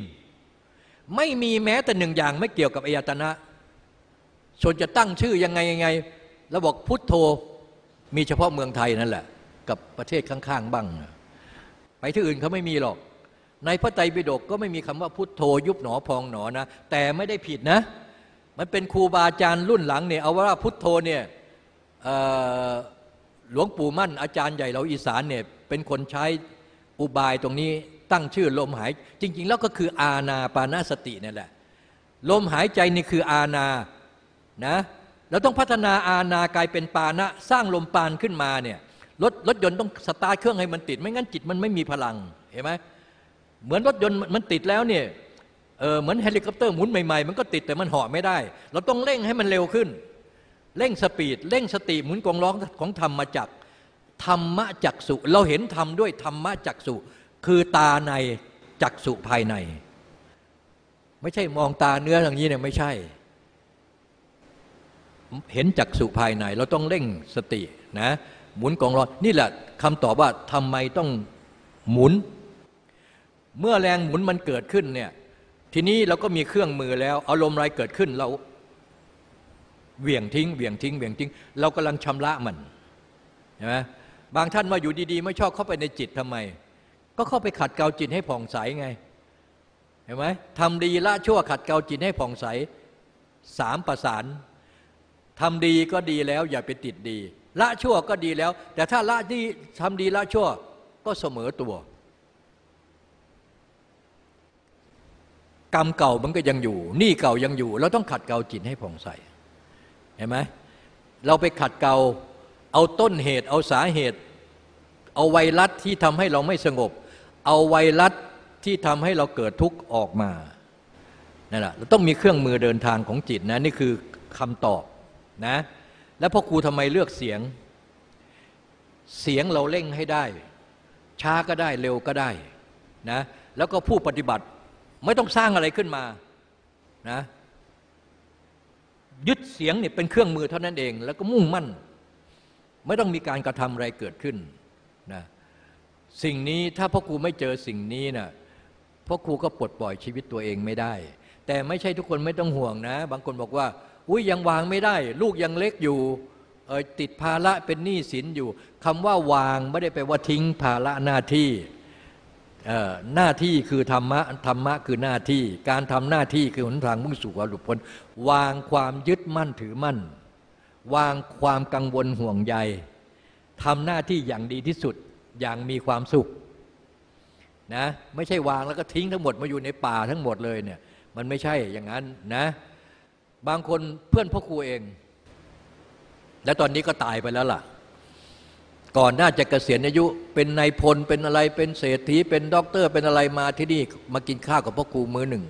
ไม่มีแม้แต่หนึ่งอย่างไม่เกี่ยวกับอายตนะส่วนจะตั้งชื่อยังไงยังไง แล้วบอกพุทโธมีเฉพาะเมืองไทยนั่นแหละ กับประเทศข้าง ๆ บ้าง ไปที่อื่นเขาไม่มีหรอก ในพระไตรปิฎกก็ไม่มีคำว่าพุทโธยุบหนอพองหนอนะ แต่ไม่ได้ผิดนะ มันเป็นครูบาอาจารย์รุ่นหลังเนี่ยเอาว่าพุทโธเนี่ยหลวงปู่มั่นอาจารย์ใหญ่เราอีสานเนี่ยเป็นคนใช้อุบายตรงนี้ตั้งชื่อลมหาย จริง ๆ แล้วก็คืออานาปานสตินี่แหละลมหายใจนี่คืออานานะเราต้องพัฒนาอานากายเป็นปานะสร้างลมปานขึ้นมาเนี่ยรถรถยนต์ต้องสตาร์ทเครื่องให้มันติด ไม่งั้นจิตมันไม่มีพลังเห็นไหม เหมือนรถยนต์มันติดแล้วเนี่ยเออเหมือนเฮลิคอปเตอร์หมุนใหม่ๆ มันก็ติดแต่มันเหาะไม่ได้ เราต้องเร่งให้มันเร็วขึ้น เร่งสปีด เร่งสติหมุนกองร้องของธรรมจักธรรมะจักสุ เราเห็นธรรมด้วยธรรมะจักสุ คือตาในจักสุภายใน ไม่ใช่มองตาเนื้ออย่างนี้เนี่ยไม่ใช่ เห็นจักสุภายใน เราต้องเร่งสตินะหมุนกองร้อนนี่แหละคำตอบว่าทำไมต้องหมุน เมื่อแรงหมุนมันเกิดขึ้นเนี่ยทีนี้เราก็มีเครื่องมือแล้วอารมณ์อะไรเกิดขึ้นเราเหวี่ยงทิ้งเหวี่ยงทิ้งเหวี่ยงทิ้ง เรากำลังชำระมันใช่ไหมบางท่านมาอยู่ดีๆ ไม่ชอบเข้าไปในจิตทำไม ก็เข้าไปขัดเกลาจิตให้ผ่องใสไงเห็นไหมทำดีละชั่วขัดเกลาจิตให้ผ่องใสสามประสานทำดีก็ดีแล้วอย่าไปติดดี ละชั่วก็ดีแล้ว แต่ถ้าละที่ทำดีละชั่วก็เสมอตัว กรรมเก่ามันก็ยังอยู่หนี้เก่ายังอยู่ เราต้องขัดเกลาจิตให้ผ่องใสเห็นไหมเราไปขัดเกลาเอาต้นเหตุ เอาสาเหตุ เอาไวรัสที่ทำให้เราไม่สงบ เอาไวรัสที่ทำให้เราเกิดทุกข์ออกมานั่นแหละเราต้องมีเครื่องมือเดินทางของจิตนะนี่คือคำตอบนะแล้วพ่อครูทำไมเลือกเสียง เสียงเราเร่งให้ได้ ช้าก็ได้เร็วก็ได้นะแล้วก็ผู้ปฏิบัติ ไม่ต้องสร้างอะไรขึ้นมานะยึดเสียงเนี่ยเป็นเครื่องมือเท่านั้นเอง แล้วก็มุ่งมั่น ไม่ต้องมีการกระทำอะไรเกิดขึ้นนะสิ่งนี้ถ้าพ่อครูไม่เจอสิ่งนี้นะพ่อครูก็ปลดปล่อยชีวิตตัวเองไม่ได้ แต่ไม่ใช่ทุกคนไม่ต้องห่วงนะ บางคนบอกว่า อุ้ยยังวางไม่ได้ ลูกยังเล็กอยู่ติดภาระเป็นหนี้สินอยู่คำว่าวางไม่ได้แปลว่าทิ้งภาระหน้าที่ หน้าที่คือธรรมะธรรมะคือหน้าที่ การทำหน้าที่คือหนทางมุ่งสู่ความหลุดพ้นวางความยึดมั่นถือมั่น วางความกังวลห่วงใยทำหน้าที่อย่างดีที่สุดอย่างมีความสุขนะไม่ใช่วางแล้วก็ทิ้งทั้งหมดมาอยู่ในป่าทั้งหมดเลยเนี่ยมันไม่ใช่อย่างนั้นนะ บางคนเพื่อนพ่อครูเอง และตอนนี้ก็ตายไปแล้วล่ะ ก่อนน่าจะเกษียณอายุ เป็นนายพลเป็นอะไรเป็นเศรษฐีเป็นด็อกเตอร์เป็นอะไรมาที่นี่มากินข้าวกับพ่อครูมือหนึ่ง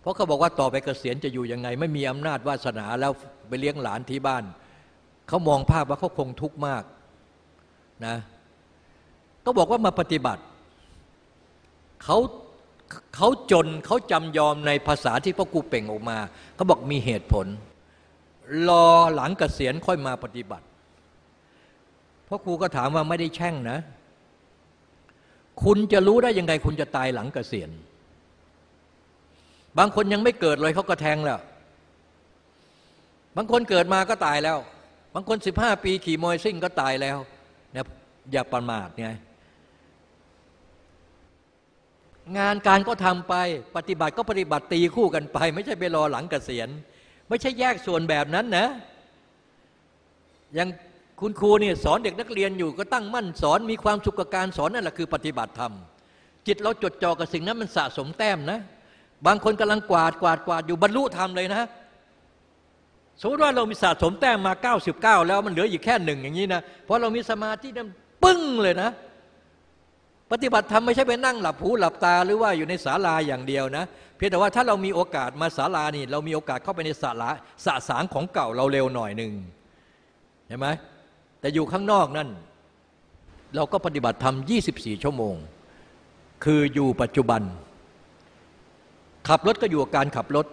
เพราะเขาบอกว่าต่อไปเกษียณจะอยู่ยังไง ไม่มีอำนาจวาสนาแล้วไปเลี้ยงหลานที่บ้าน เขามองภาพว่าเขาคงทุกข์มากนะก็บอกว่ามาปฏิบัติเขาเขาจนเขาจำยอมในภาษาที่พ่อครูเป่งออกมาเขาบอกมีเหตุผล รอหลังเกษียณค่อยมาปฏิบัติ พราะครูก็ถามว่าไม่ได้แช่งนะ คุณจะรู้ได้ยังไง คุณจะตายหลังเกษียณ บางคนยังไม่เกิดเลยเขาก็แทงแล้ว บางคนเกิดมาก็ตายแล้ว บางคนสิบห้าปีขี่มอยซิ่งก็ตายแล้วเนี่ยอย่าประมาทไงงานการก็ทำไปปฏิบัติก็ปฏิบัติตีคู่กันไป ไม่ใช่ไปรอหลังเกษียณ ไม่ใช่แยกส่วนแบบนั้นนะ ยัง คุณครูเนี่ยสอนเด็กนักเรียนอยู่ก็ตั้งมั่นสอนมีความสุขกับการสอนนั่นแหละคือปฏิบัติธรรม จิตเราจดจ่อกับสิ่งนั้นมันสะสมแต้มนะ บางคนกำลังกวาดกวาดกวาดอยู่บรรลุธรรมเลยนะสมมติว่าเรามีสะสมแต้มมา 99 แล้วมันเหลืออีกแค่หนึ่งอย่างนี้นะเพราะเรามีสมาธินั้นปึ้งเลยนะ ปฏิบัติธรรมไม่ใช่ไปนั่งหลับหูหลับตาหรือว่าอยู่ในศาลาอย่างเดียวนะ เพียงแต่ว่าถ้าเรามีโอกาสมาศาลานี่ เรามีโอกาสเข้าไปในศาลาสะสางของเก่าเราเร็วหน่อยหนึ่งเห็นไหม แต่อยู่ข้างนอกนั่น เราก็ปฏิบัติธรรม 24 ชั่วโมง คืออยู่ปัจจุบัน ขับรถก็อยู่กับการขับรถ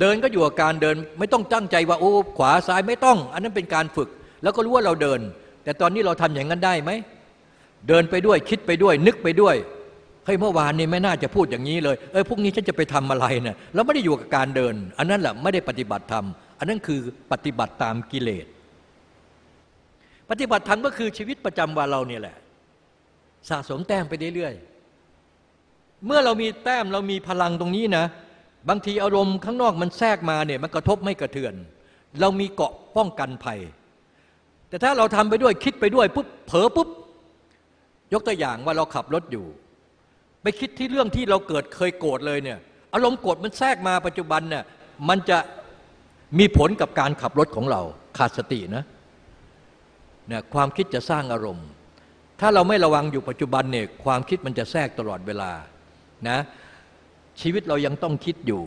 เดินก็อยู่กับการเดิน ไม่ต้องตั้งใจว่าโอ้ขวาซ้ายไม่ต้อง อันนั้นเป็นการฝึก แล้วก็รู้ว่าเราเดิน แต่ตอนนี้เราทำอย่างนั้นได้ไหม เดินไปด้วยคิดไปด้วย นึกไปด้วยเฮ้ยเมื่อวานนี้ไม่น่าจะพูดอย่างนี้เลย เอ้ยพรุ่งนี้ฉันจะไปทำอะไรเนะี่ยเราไม่ได้อยู่กับการเดิน อันนั้นแหละไม่ได้ปฏิบัติธรรม อันนั้นคือปฏิบัติตามกิเลส ปฏิบัติธรรมก็คือชีวิตประจำวันเราเนี่ยแหละ สะสมแต้มไปเรื่อยๆ เมื่อเรามีแต้มเรามีพลังตรงนี้นะ บางทีอารมณ์ข้างนอกมันแทรกมาเนี่ยมันกระทบไม่กระเทือน เรามีเกาะป้องกันภัย แต่ถ้าเราทำไปด้วยคิดไปด้วยปุ๊บเผลอปุ๊บยกตัวอย่างว่าเราขับรถอยู่ ไปคิดที่เรื่องที่เราเกิดเคยโกรธเลยเนี่ยอารมณ์โกรธมันแทรกมาปัจจุบันเนี่ยมันจะ มีผลกับการขับรถของเราขาดสตินะเนี่ยความคิดจะสร้างอารมณ์ ถ้าเราไม่ระวังอยู่ปัจจุบันเนี่ยความคิดมันจะแทรกตลอดเวลานะชีวิตเรายังต้องคิดอยู่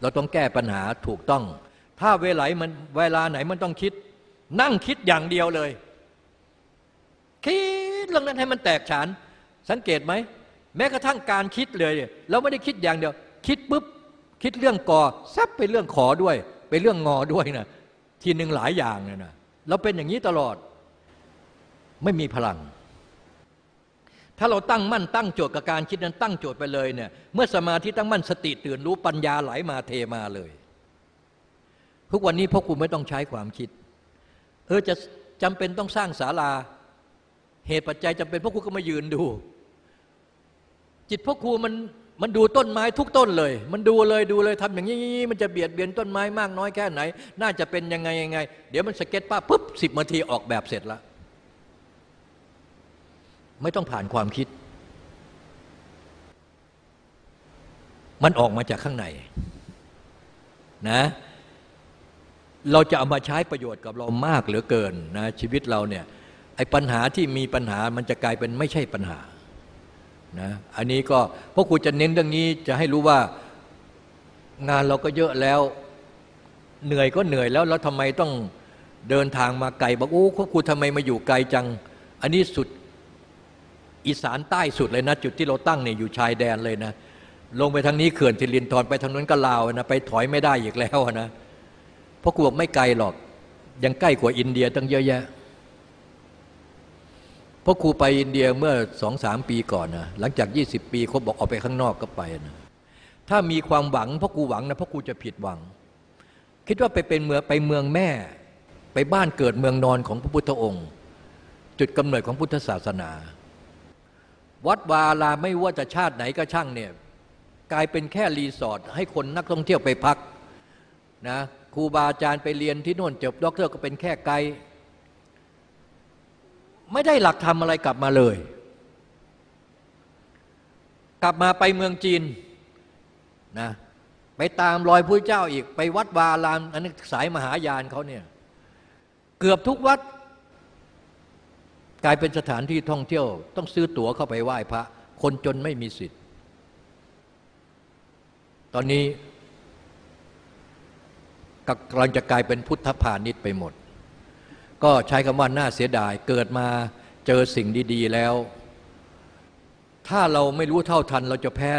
เราต้องแก้ปัญหาถูกต้อง ถ้าเวลามันเวลาไหนมันต้องคิด นั่งคิดอย่างเดียวเลย คิดเรื่องนั้นให้มันแตกฉาน สังเกตไหมแม้กระทั่งการคิดเลย เราไม่ได้คิดอย่างเดียว คิดปุ๊บ คิดเรื่องกอซับไปเรื่องขอด้วย ไปเรื่องงอด้วยนะทีหนึ่งหลายอย่างเนี่ยนะเราเป็นอย่างนี้ตลอด ไม่มีพลัง ถ้าเราตั้งมั่นตั้งโจทย์กับการคิดนั้นตั้งโจทย์ไปเลยเนี่ยเมื่อสมาธิตั้งมั่นสติตื่นรู้ปัญญาไหลมาเทมาเลย ทุกวันนี้พ่อครูไม่ต้องใช้ความคิด เออจะจำเป็นต้องสร้างศาลา เหตุปัจจัยจำเป็นพ่อครูก็มายืนดู จิตพ่อครูมัน มันดูต้นไม้ทุกต้นเลย มันดูเลยดูเลยทำอย่างนี้มันจะเบียดเบียนต้นไม้มากน้อยแค่ไหน น่าจะเป็นยังไงยังไง เดี๋ยวมันสเก็ตป้าปุ๊บสิบนาทีออกแบบเสร็จแล้วไม่ต้องผ่านความคิด มันออกมาจากข้างในนะ เราจะเอามาใช้ประโยชน์กับเรามากเหลือเกินนะชีวิตเราเนี่ยไอ้ปัญหาที่มีปัญหามันจะกลายเป็นไม่ใช่ปัญหา นะอันนี้ก็พวกครูจะเน้นเรื่องนี้จะให้รู้ว่างานเราก็เยอะแล้ว เหนื่อยก็เหนื่อยแล้วแล้วทำไมต้องเดินทางมาไกลบอกโอ้พวกครูทำไมมาอยู่ไกลจัง อันนี้สุดอีสานใต้สุดเลยนะ จุดที่เราตั้งเนี่ยอยู่ชายแดนเลยนะ ลงไปทางนี้เขื่อนทิลินทรไปทางนั้นก็ลาวนะไปถอยไม่ได้อีกแล้วนะเพราะกูไม่ไกลหรอก ยังใกล้กว่าอินเดียตั้งเยอะแยะ ราะครูไปอินเดียเมื่อสองสามปีก่อนนะหลังจากยี่สิบปีเขาบอกออกไปข้างนอกก็ไปนะถ้ามีความหวังพราะกูหวังนะพราะกูจะผิดหวัง คิดว่าไปเป็นเมืองไปเมืองแม่ ไปบ้านเกิดเมืองนอนของพระพุทธองค์ จุดกำเนิดของพุทธศาสนา วัดวาลาไม่ว่าจะชาติไหนก็ช่างเนี่ยกลายเป็นแค่รีสอร์ทให้คนนักท่องเที่ยวไปพักนะครูบาอาจารย์ไปเรียนที่โน่นจบด็อกเตอร์ก็เป็นแค่ไกด์ ไม่ได้หลักธรรมอะไรกลับมาเลย กลับมาไปเมืองจีนนะไปตามรอยพระเจ้าอีก ไปวัดวาลามอันนี้สายมหายานเขาเนี่ยเกือบทุกวัด กลายเป็นสถานที่ท่องเที่ยว ต้องซื้อตั๋วเข้าไปไหว้พระ คนจนไม่มีสิทธิ์ ตอนนี้กำลังจะกลายเป็นพุทธพาณิชย์ไปหมด ก็ใช้คำว่าน่าเสียดายเกิดมาเจอสิ่งดีๆแล้ว ถ้าเราไม่รู้เท่าทัน เราจะแพ้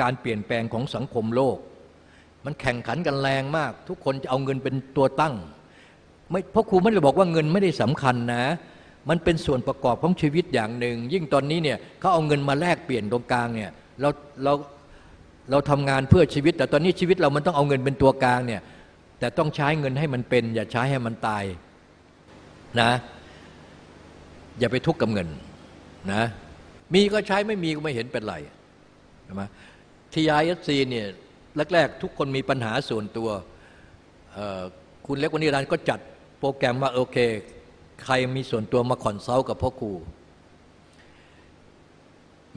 การเปลี่ยนแปลงของสังคมโลก มันแข่งขันกันแรงมาก ทุกคนจะเอาเงินเป็นตัวตั้งไม่เพราะครูไม่ได้บอกว่าเงินไม่ได้สำคัญนะ มันเป็นส่วนประกอบของชีวิตอย่างหนึ่ง ยิ่งตอนนี้เนี่ยเขาเอาเงินมาแลกเปลี่ยนตรงกลางเนี่ยเราเราเราทำงานเพื่อชีวิต แต่ตอนนี้ชีวิตเรามันต้องเอาเงินเป็นตัวกลางเนี่ยแต่ต้องใช้เงินให้มันเป็น อย่าใช้ให้มันตาย นะ อย่าไปทุกข์กับเงินนะ มีก็ใช้ไม่มีก็ไม่เห็นเป็นไรใช่ไหมทีไอเอสซีเนี่ยแรกๆ ทุกคนมีปัญหาส่วนตัว คุณเล็กวันนี้รันก็จัดโปรแกรมว่าโอเค ใครมีส่วนตัวมาคอนเซัลกับพ่อครู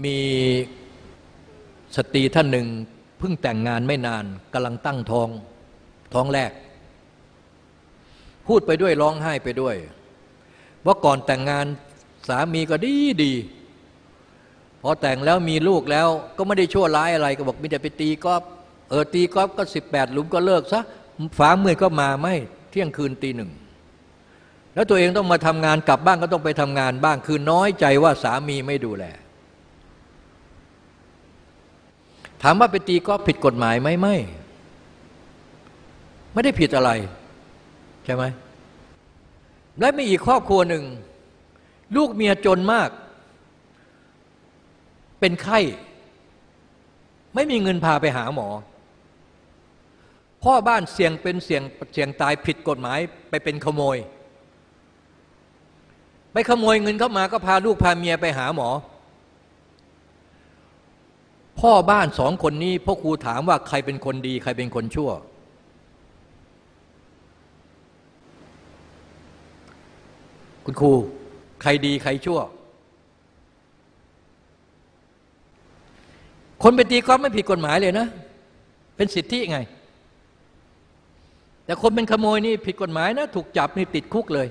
มีสตรีท่านหนึ่งเพิ่งแต่งงานไม่นานกำลังตั้งท้องท้องแรก พูดไปด้วยร้องไห้ไปด้วย ว่าก่อนแต่งงานสามีก็ดีดี พอแต่งแล้วมีลูกแล้วก็ไม่ได้ชั่วร้ายอะไรก็บอกมีแต่ไปตีกอล์ฟเออตีกอล์ฟก็สิบแปดหลุมก็เลิกซะฟ้าเมื่อยก็มาไม่เที่ยงคืนตีหนึ่งแล้วตัวเองต้องมาทำงานกลับบ้านก็ต้องไปทำงานบ้างคือน้อยใจว่าสามีไม่ดูแลถามว่าไปตีกอล์ฟผิดกฎหมายไหมไม่ ไม่ได้ผิดอะไร ใช่ไหม และมีอีกครอบครัวหนึ่ง ลูกเมียจนมาก เป็นไข้ ไม่มีเงินพาไปหาหมอ พ่อบ้านเสี่ยงเป็นเสี่ยงเสี่ยงตายผิดกฎหมายไปเป็นขโมย ไปขโมยเงินเข้ามาก็พาลูกพาเมียไปหาหมอ พ่อบ้านสองคนนี้พ่อครูถามว่าใครเป็นคนดี ใครเป็นคนชั่ว คุณครู ใครดีใครชั่ว คนไปตีกอล์ฟไม่ผิดกฎหมายเลยนะ เป็นสิทธิไง แต่คนเป็นขโมยนี่ผิดกฎหมายนะ ถูกจับนี่ติดคุกเลย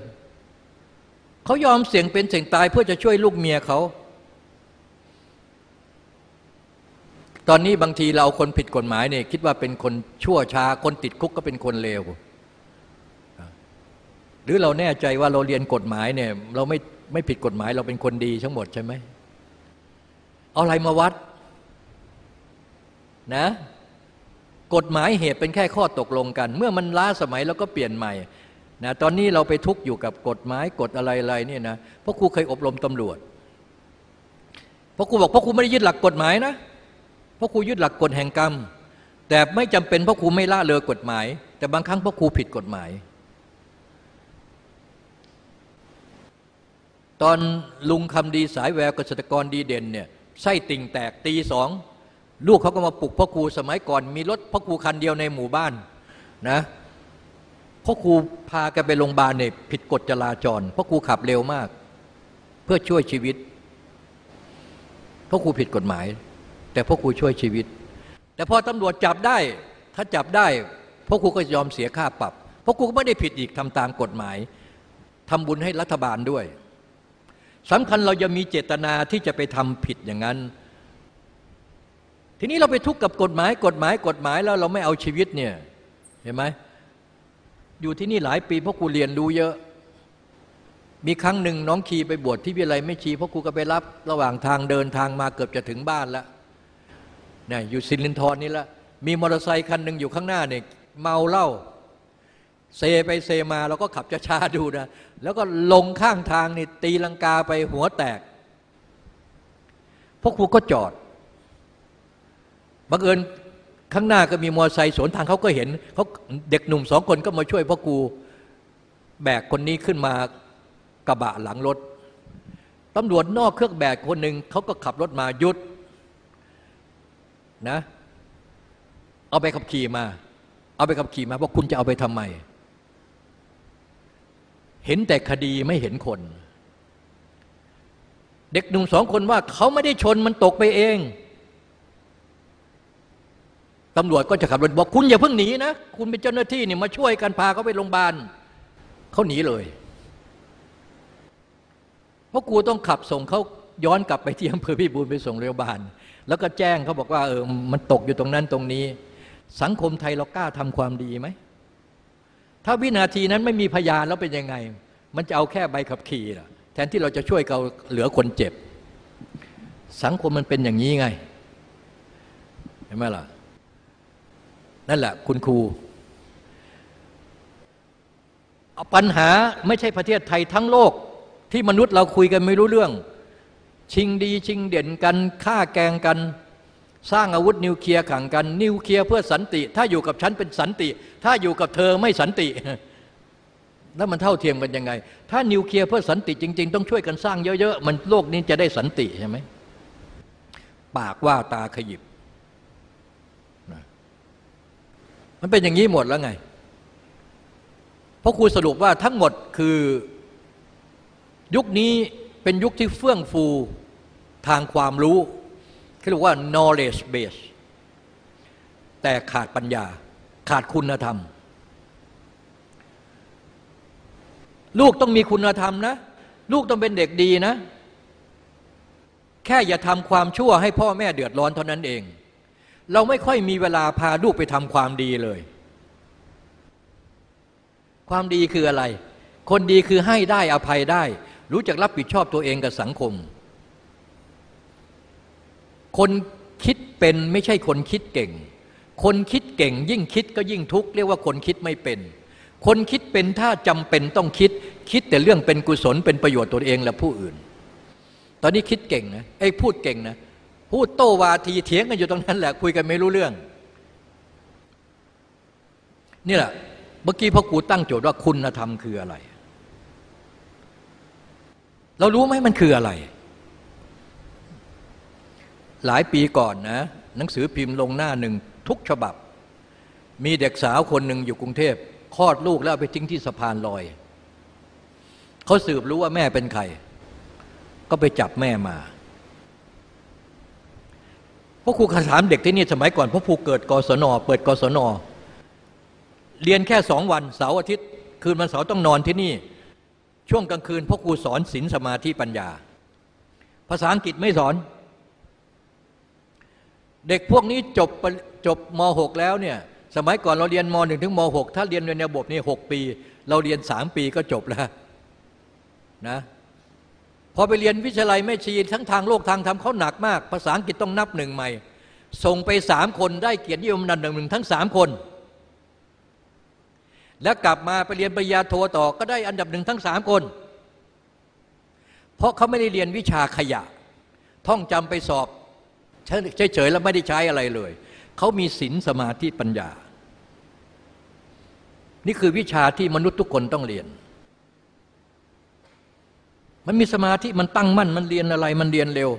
เขายอมเสี่ยงเป็นเสี่ยงตายเพื่อจะช่วยลูกเมียเขา ตอนนี้บางทีเราคนผิดกฎหมายเนี่ยคิดว่าเป็นคนชั่วช้า คนติดคุกก็เป็นคนเลว หรือเราแน่ใจว่าเราเรียนกฎหมายเนี่ย เราไม่ไม่ผิดกฎหมายเราเป็นคนดีทั้งหมดใช่ไหมเอาอะไรมาวัดนะกฎหมายเหตุเป็นแค่ข้อตกลงกัน เมื่อมันล้าสมัยแล้วก็เปลี่ยนใหม่นะตอนนี้เราไปทุกข์อยู่กับกฎหมายกฎอะไรๆเนี่ยนะเพราะครูเคยอบรมตำรวจพราะครูบอกพราะครูไม่ได้ยึดหลักกฎหมายนะพราะครูยึดหลักกฎแห่งกรรม แต่ไม่จำเป็นเพราะครูไม่ละเลยกฎหมาย แต่บางครั้งเพราะครูผิดกฎหมาย ตอนลุงคำดีสายแววเกษตรกรดีเด่นเนี่ยไส้ติ่งแตกตีสองลูกเขาก็มาปลุกพ่อครูสมัยก่อน มีรถพ่อครูคันเดียวในหมู่บ้านนะพ่อครูพาแกไปโรงพยาบาลเนี่ยผิดกฎจราจรพ่อครูขับเร็วมาก เพื่อช่วยชีวิตพ่อครูผิดกฎหมาย แต่พ่อครูช่วยชีวิต แต่พอตำรวจจับได้ ถ้าจับได้พ่อครูก็ยอมเสียค่าปรับพราะกูก็ไม่ได้ผิดอีกทำตามกฎหมายทำบุญให้รัฐบาลด้วย สำคัญเราจะมีเจตนาที่จะไปทำผิดอย่างนั้น ทีนี้เราไปทุกข์กับกฎหมายกฎหมายกฎหมายแล้วเราไม่เอาชีวิตเนี่ยเห็นไหมอยู่ที่นี่หลายปีเพราะกูเรียนรู้เยอะ มีครั้งหนึ่งน้องคีไปบวชที่วิไลไม่ชีเพราะกูก็ไปรับระหว่างทางเดินทางมาเกือบจะถึงบ้านแล้วเนี่ยอยู่สินลินทรนี่ละมีมอเตอร์ไซค์คันหนึ่งอยู่ข้างหน้าเนี่ยเมาเหล้า เซไปเซมาเราก็ขับช้าๆดูนะแล้วก็ลงข้างทางนี่ตีลังกาไปหัวแตกพวกครูก็จอดบังเอิญข้างหน้าก็มีมอเตอร์ไซค์สวนทางเขาก็เห็นเขาเด็กหนุ่มสองคนก็มาช่วยพ่อครูแบกคนนี้ขึ้นมากระบะหลังรถตำรวจนอกเครื่องแบกคนหนึ่งเขาก็ขับรถมาหยุดนะเอาไปขับขี่มา เอาไปขับขี่มาว่าคุณจะเอาไปทำไม เห็นแต่คดีไม่เห็นคน เด็กหนุ่มสองคนว่าเขาไม่ได้ชนมันตกไปเองตำรวจก็จะขับรถบอกคุณอย่าเพิ่งหนีนะ คุณเป็นเจ้าหน้าที่เนี่ยมาช่วยกันพาเขาไปโรงพยาบาลเขาหนีเลย เพราะกูต้องขับส่งเขาย้อนกลับไปที่อำเภอพิบูลไปส่งโรงพยาบาล แล้วก็แจ้งเขาบอกว่าเออมันตกอยู่ตรงนั้นตรงนี้ สังคมไทยเรากล้าทำความดีไหม ถ้าวินาทีนั้นไม่มีพยานแล้วเป็นยังไง มันจะเอาแค่ใบขับขี่ล่ะแทนที่เราจะช่วยเขาเหลือคนเจ็บ สังคมมันเป็นอย่างนี้ไง เห็นไหมล่ะ นั่นแหละคุณครูปัญหาไม่ใช่ประเทศไทยทั้งโลก ที่มนุษย์เราคุยกันไม่รู้เรื่อง ชิงดีชิงเด่นกันฆ่าแกงกัน สร้างอาวุธนิวเคลียร์ขังกัน นิวเคลียร์เพื่อสันติ ถ้าอยู่กับฉันเป็นสันติ ถ้าอยู่กับเธอไม่สันติ แล้วมันเท่าเทียมกันยังไง ถ้านิวเคลียร์เพื่อสันติจริง ๆ ต้องช่วยกันสร้างเยอะๆมันโลกนี้จะได้สันติใช่ไหมปากว่าตาขยิบมันเป็นอย่างนี้หมดแล้วไงเพราะครูสรุปว่าทั้งหมดคือยุคนี้เป็นยุคที่เฟื่องฟูทางความรู้ เขาเรียกว่า knowledge base แต่ขาดปัญญา ขาดคุณธรรม ลูกต้องมีคุณธรรมนะ ลูกต้องเป็นเด็กดีนะ แค่อย่าทำความชั่วให้พ่อแม่เดือดร้อนเท่านั้นเอง เราไม่ค่อยมีเวลาพาลูกไปทำความดีเลย ความดีคืออะไร คนดีคือให้ได้อภัยได้ รู้จักรับผิดชอบตัวเองกับสังคม คนคิดเป็นไม่ใช่คนคิดเก่ง คนคิดเก่ง ยิ่งคิดก็ยิ่งทุกข์เรียกว่าคนคิดไม่เป็น คนคิดเป็นถ้าจำเป็นต้องคิด คิดแต่เรื่องเป็นกุศลเป็นประโยชน์ตัวเองและผู้อื่น ตอนนี้คิดเก่งนะไอ้พูดเก่งนะพูดโต้วาทีเถียงกันอยู่ตรงนั้นแหละคุยกันไม่รู้เรื่อง นี่แหละเมื่อกี้พ่อครูตั้งโจทย์ว่าคุณธรรมคืออะไร เรารู้ไหมมันคืออะไร หลายปีก่อนนะหนังสือพิมพ์ลงหน้าหนึ่งทุกฉบับ มีเด็กสาวคนหนึ่งอยู่กรุงเทพคลอดลูกแล้วไปทิ้งที่สะพานลอย เขาสืบรู้ว่าแม่เป็นใคร ก็ไปจับแม่มาพราะครูถามเด็กที่นี่สมัยก่อนพ่อครูเกิดกศนเปิดกศนเรียนแค่สองวันเสาร์อาทิตย์ คืนวันเสาร์ต้องนอนที่นี่ ช่วงกลางคืนพ่อครูสอนศีลสมาธิปัญญา ภาษาอังกฤษไม่สอน เด็กพวกนี้จบจบม .6 แล้วเนี่ยสมัยก่อนเราเรียนม .1 ถึงม .6 ถ้าเรียนในระบบนี่หปี เราเรียนสามปีก็จบแล้วนะพอไปเรียนวิทยาลัยแม่ชีทั้งทางโลกทางธรรมเขาหนักมาก ภาษาอังกฤษต้องนับหนึ่งใหม่ ส่งไปสามคนได้เกียรตินิยมนันหนึ่งหนึ่งทั้งสามคน แล้วกลับมาไปเรียนปริญญาโทต่อก็ได้อันดับหนึ่งทั้งสามคน เพราะเขาไม่ได้เรียนวิชาขยะ ท่องจำไปสอบ เฉยๆแล้วไม่ได้ใช้อะไรเลย เขามีศีลสมาธิปัญญา นี่คือวิชาที่มนุษย์ทุกคนต้องเรียน มันมีสมาธิมันตั้งมั่นมันเรียนอะไรมันเรียนเร็ว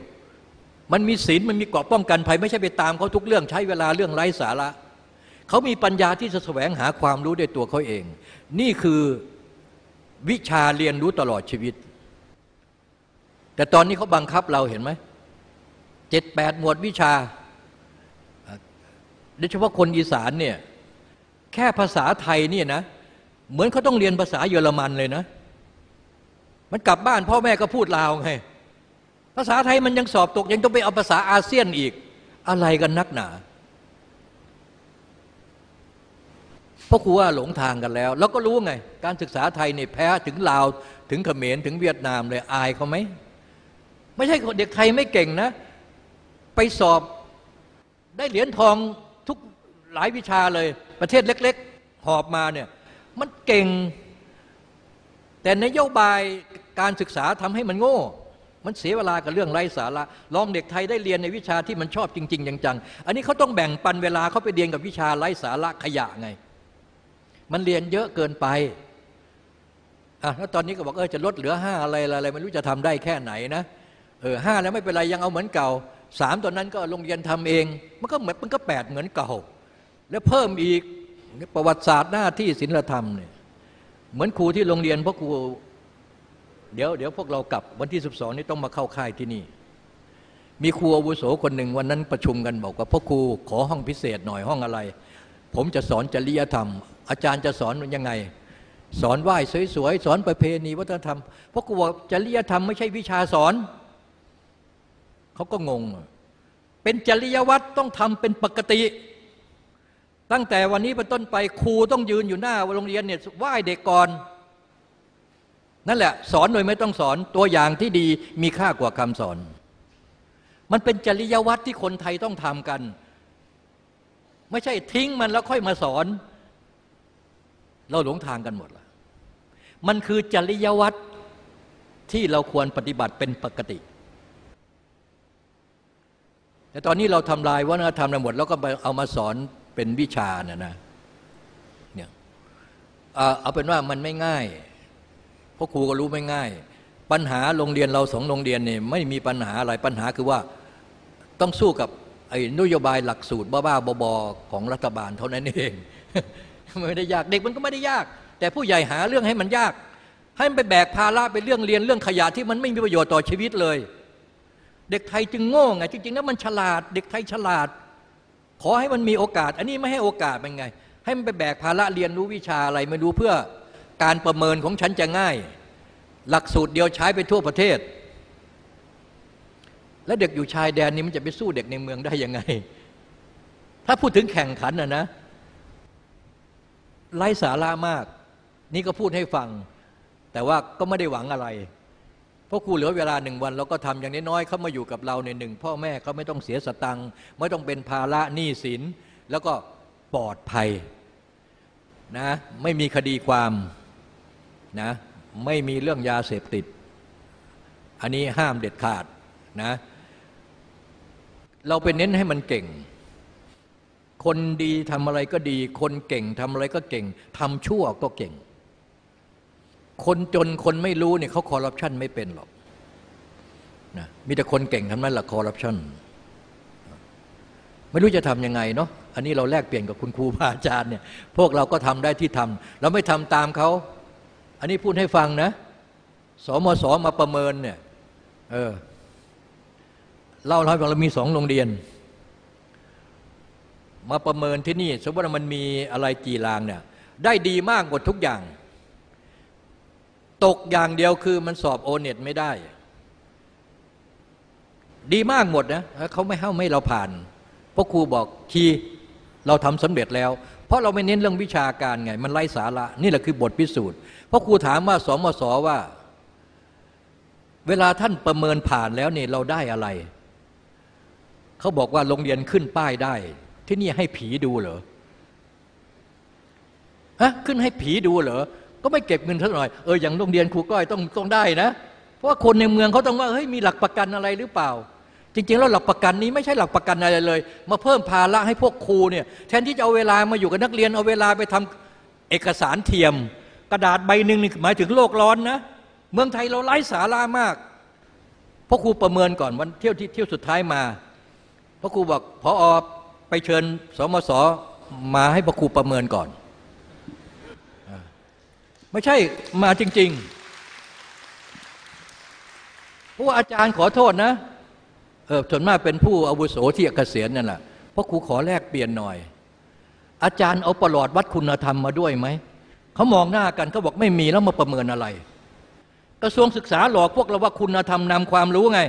มันมีศีลมันมีเกราะป้องกันภัยไม่ใช่ไปตามเขาทุกเรื่องใช้เวลาเรื่องไร้สาระเขามีปัญญาที่จะแสวงหาความรู้ด้วยตัวเขาเอง นี่คือวิชาเรียนรู้ตลอดชีวิต แต่ตอนนี้เขาบังคับเราเห็นไหม เจ็ดแปดหมวดวิชาโดยเฉพาะคนอีสานเนี่ยแค่ภาษาไทยเนี่ยนะเหมือนเขาต้องเรียนภาษาเยอรมันเลยนะ มันกลับบ้านพ่อแม่ก็พูดลาวไงภาษาไทยมันยังสอบตกยังต้องไปเอาภาษาอาเซียนอีก อะไรกันนักหนาเพราะครูว่าหลงทางกันแล้ว แล้วก็รู้ไง การศึกษาไทยเนี่ยแพ้ถึงลาว ถึงเขมรถึงเวียดนามเลยอายเขาไหม ไม่ใช่เด็กไทยไม่เก่งนะ ไปสอบได้เหรียญทองทุกหลายวิชาเลย ประเทศเล็ก ๆ หอบมาเนี่ยมันเก่ง แต่นโยบายการศึกษาทำให้มันโง่ มันเสียเวลากับเรื่องไร้สาระลองเด็กไทยได้เรียนในวิชาที่มันชอบจริง ๆ จังๆ อันนี้เขาต้องแบ่งปันเวลาเขาไปเรียนกับวิชาไร้สาระขยะไง มันเรียนเยอะเกินไปอะแล้วตอนนี้ก็บอกเออจะลดเหลือห้าอะไรอะไรไม่รู้จะทำได้แค่ไหนนะเออห้าแล้วไม่เป็นไรยังเอาเหมือนเก่า สามตอนนั้นก็โรงเรียนทำเอง มันก็เหมือนมันก็แปดเหมือนเก่า แล้วเพิ่มอีกประวัติศาสตร์หน้าที่ศิลธรรมเนี่ยเหมือนครูที่โรงเรียนพราะครูเดี๋ยวเดี๋ยวพวกเรากลับวันที่สิบสองนี่ต้องมาเข้าค่ายที่นี่ มีครูอาวุโสคนหนึ่งวันนั้นประชุมกันบอกว่าพ่อครูขอห้องพิเศษหน่อยห้องอะไร ผมจะสอนจริยธรรม อาจารย์จะสอนยังไง สอนไหว้สวยๆสอนประเพณีวัฒนธรรมพราะครูบอกจริยธรรมไม่ใช่วิชาสอน เขาก็งง เป็นจริยวัตรต้องทำเป็นปกติ ตั้งแต่วันนี้เป็นต้นไปครูต้องยืนอยู่หน้าโรงเรียนเนี่ยไหว้เด็กก่อน นั่นแหละ สอนโดยไม่ต้องสอนตัวอย่างที่ดีมีค่ากว่าคำสอน มันเป็นจริยวัตรที่คนไทยต้องทำกัน ไม่ใช่ทิ้งมันแล้วค่อยมาสอน เราหลงทางกันหมดละมันคือจริยวัตรที่เราควรปฏิบัติเป็นปกติ แต่ตอนนี้เราทำลายวัฒนธรรมหมด แล้วก็เอามาสอนเป็นวิชาเนี่ยนะเนี่ยเอาเป็นว่ามันไม่ง่ายเพราะครูก็รู้ไม่ง่าย ปัญหาโรงเรียนเราสองโรงเรียนเนี่ยไม่มีปัญหาอะไรปัญหาคือว่าต้องสู้กับไอ้นโยบายหลักสูตรบ้าๆบอๆของรัฐบาลเท่านั้นเองไม่ได้ยากเด็กมันก็ไม่ได้ยาก แต่ผู้ใหญ่หาเรื่องให้มันยาก ให้มันไปแบกภาระไปเรื่องเรียนเรื่องขยะที่มันไม่มีประโยชน์ต่อชีวิตเลย เด็กไทยจึงโง่ไง จริงๆแล้วมันฉลาด เด็กไทยฉลาด ขอให้มันมีโอกาส อันนี้ไม่ให้โอกาสเป็นไง ให้มันไปแบกภาระเรียนรู้วิชาอะไรไม่รู้เพื่อการประเมินของฉันจะง่าย หลักสูตรเดียวใช้ไปทั่วประเทศ และเด็กอยู่ชายแดนนี้มันจะไปสู้เด็กในเมืองได้ยังไง ถ้าพูดถึงแข่งขันนะนะไร้สาระมาก นี่ก็พูดให้ฟัง แต่ว่าก็ไม่ได้หวังอะไร พราะครูเหลือเวลาหนึ่งวันเราก็ทำอย่างน้อยๆเขามาอยู่กับเราในหนึ่งพ่อแม่เขาไม่ต้องเสียสตังค์ไม่ต้องเป็นภาระหนี้สิน แล้วก็ปลอดภัยนะไม่มีคดีความนะไม่มีเรื่องยาเสพติด อันนี้ห้ามเด็ดขาดนะเราไปเน้นให้มันเก่ง คนดีทำอะไรก็ดี คนเก่งทำอะไรก็เก่งทำชั่วก็เก่ง คนจนคนไม่รู้เนี่ยเขาคอร์รัปชันไม่เป็นหรอกนะมีแต่คนเก่งทำนั้นแหละคอร์รัปชันไม่รู้จะทำยังไงเนาะอันนี้เราแลกเปลี่ยนกับคุณครูพาอาจารย์เนี่ยพวกเราก็ทำได้ที่ทำเราไม่ทำตามเขาอันนี้พูดให้ฟังนะสมสมาประเมินเนี่ยเออเล่าให้ฟังเรามีสองโรงเรียน มาประเมินที่นี่ สมมติว่ามันมีอะไรกี่ลางเนี่ยได้ดีมากหมดทุกอย่าง ตกอย่างเดียวคือมันสอบโอเน็ตไม่ได้ ดีมากหมดนะเขาไม่ให้ไม่เราผ่านเพราะครูบอกคีเราทำสำเร็จแล้ว เพราะเราไม่เน้นเรื่องวิชาการไง มันไร้สาระนี่แหละคือบทพิสูจน์เพราะครูถามว่าสมศว่า เวลาท่านประเมินผ่านแล้วเนี่ยเราได้อะไร เขาบอกว่าโรงเรียนขึ้นป้ายได้ ที่นี่ให้ผีดูเหรอฮะขึ้นให้ผีดูเหรอ ก็ไม่เก็บเงินเท่าหน่อยเอออย่างโรงเรียนครูก้อยต้องต้องได้นะ เพราะว่าคนในเมืองเขาต้องว่าเฮ้ยมีหลักประกันอะไรหรือเปล่า จริงๆแล้วหลักประกันนี้ไม่ใช่หลักประกันอะไรเลย มาเพิ่มภาระให้พวกครูเนี่ยแทนที่จะเอาเวลามาอยู่กับนักเรียนเอาเวลาไปทำเอกสารเทียม กระดาษใบหนึ่งหมายถึงโลกร้อนนะเมืองไทยเราไร้สาระมากพราะครูประเมินก่อนวันเที่ยวที่เที่ยวสุดท้ายมาพราะครูบอกพออไปเชิญสมสมาให้พระครูประเมินก่อน ไม่ใช่มาจริง ๆ เพราะว่าอาจารย์ขอโทษนะเออส่วนมากเป็นผู้อาวุโสที่เกษียณนั่นแหละเพราะครูขอแลกเปลี่ยนหน่อย อาจารย์เอาประหลอดวัดคุณธรรมมาด้วยไหมเขามองหน้ากันเขาบอกไม่มีแล้วมาประเมินอะไร กระทรวงศึกษาหลอกพวกเราว่าคุณธรรมนำความรู้ไง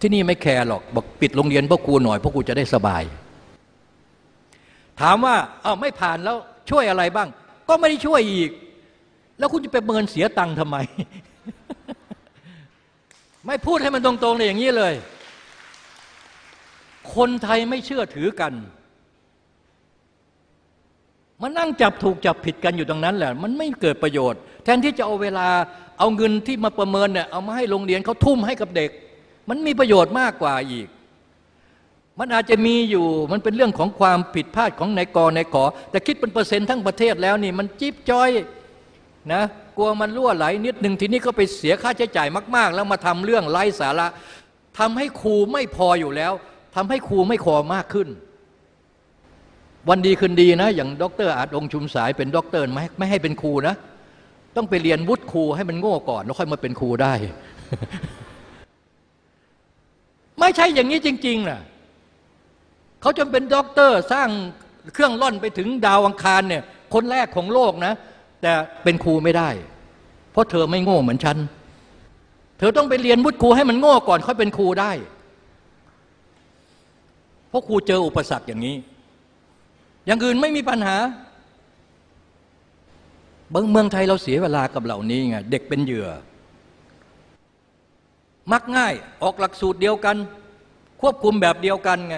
ที่นี่ไม่แคร์หรอกบอกปิดโรงเรียนพวกครูหน่อยพวกครูจะได้สบาย ถามว่าเอาไม่ผ่านแล้วช่วยอะไรบ้าง ก็ไม่ได้ช่วยอีก แล้วคุณจะไปเมินเสียตังค์ทำไม ไม่พูดให้มันตรงๆเลยอย่างนี้เลย คนไทยไม่เชื่อถือกันมานั่งจับถูกจับผิดกันอยู่ตรงนั้นแหละ มันไม่เกิดประโยชน์ แทนที่จะเอาเวลาเอาเงินที่มาประเมินเนี่ยเอามาให้โรงเรียนเขาทุ่มให้กับเด็ก มันมีประโยชน์มากกว่าอีก มันอาจจะมีอยู่มันเป็นเรื่องของความผิดพลาดของนายกนาย ข แต่คิดเป็นเปอร์เซ็นต์ทั้งประเทศแล้วนี่มันจิ๊บจ้อยนะกลัวมันรั่วไหลนิดหนึ่งทีนี้ก็ไปเสียค่าใช้จ่ายมาก ๆ แล้วมาทำเรื่องไร้สาระทำให้ครูไม่พออยู่แล้วทำให้ครูไม่พอมากขึ้น วันดีคืนดีนะ อย่างด็อกเตอร์อาจองชุมสายเป็นด็อกเตอร์ไม่ไม่ให้เป็นครูนะ ต้องไปเรียนวุฒิครูให้มันโง่ก่อนแล้วค่อยมาเป็นครูได้ ไม่ใช่อย่างนี้จริงๆนะ เขาจนเป็นด็อกเตอร์สร้างเครื่องล่อนไปถึงดาวอังคารเนี่ย คนแรกของโลกนะ แต่เป็นครูไม่ได้ เพราะเธอไม่โง่เหมือนฉัน เธอต้องไปเรียนวุฒิครูให้มันโง่ก่อนค่อยเป็นครูได้ เพราะครูเจออุปสรรคอย่างนี้ อย่างอื่นไม่มีปัญหาบางเมืองไทยเราเสียเวลากับเหล่านี้ไงเด็กเป็นเหยื่อ มักง่ายออกหลักสูตรเดียวกัน ควบคุมแบบเดียวกันไง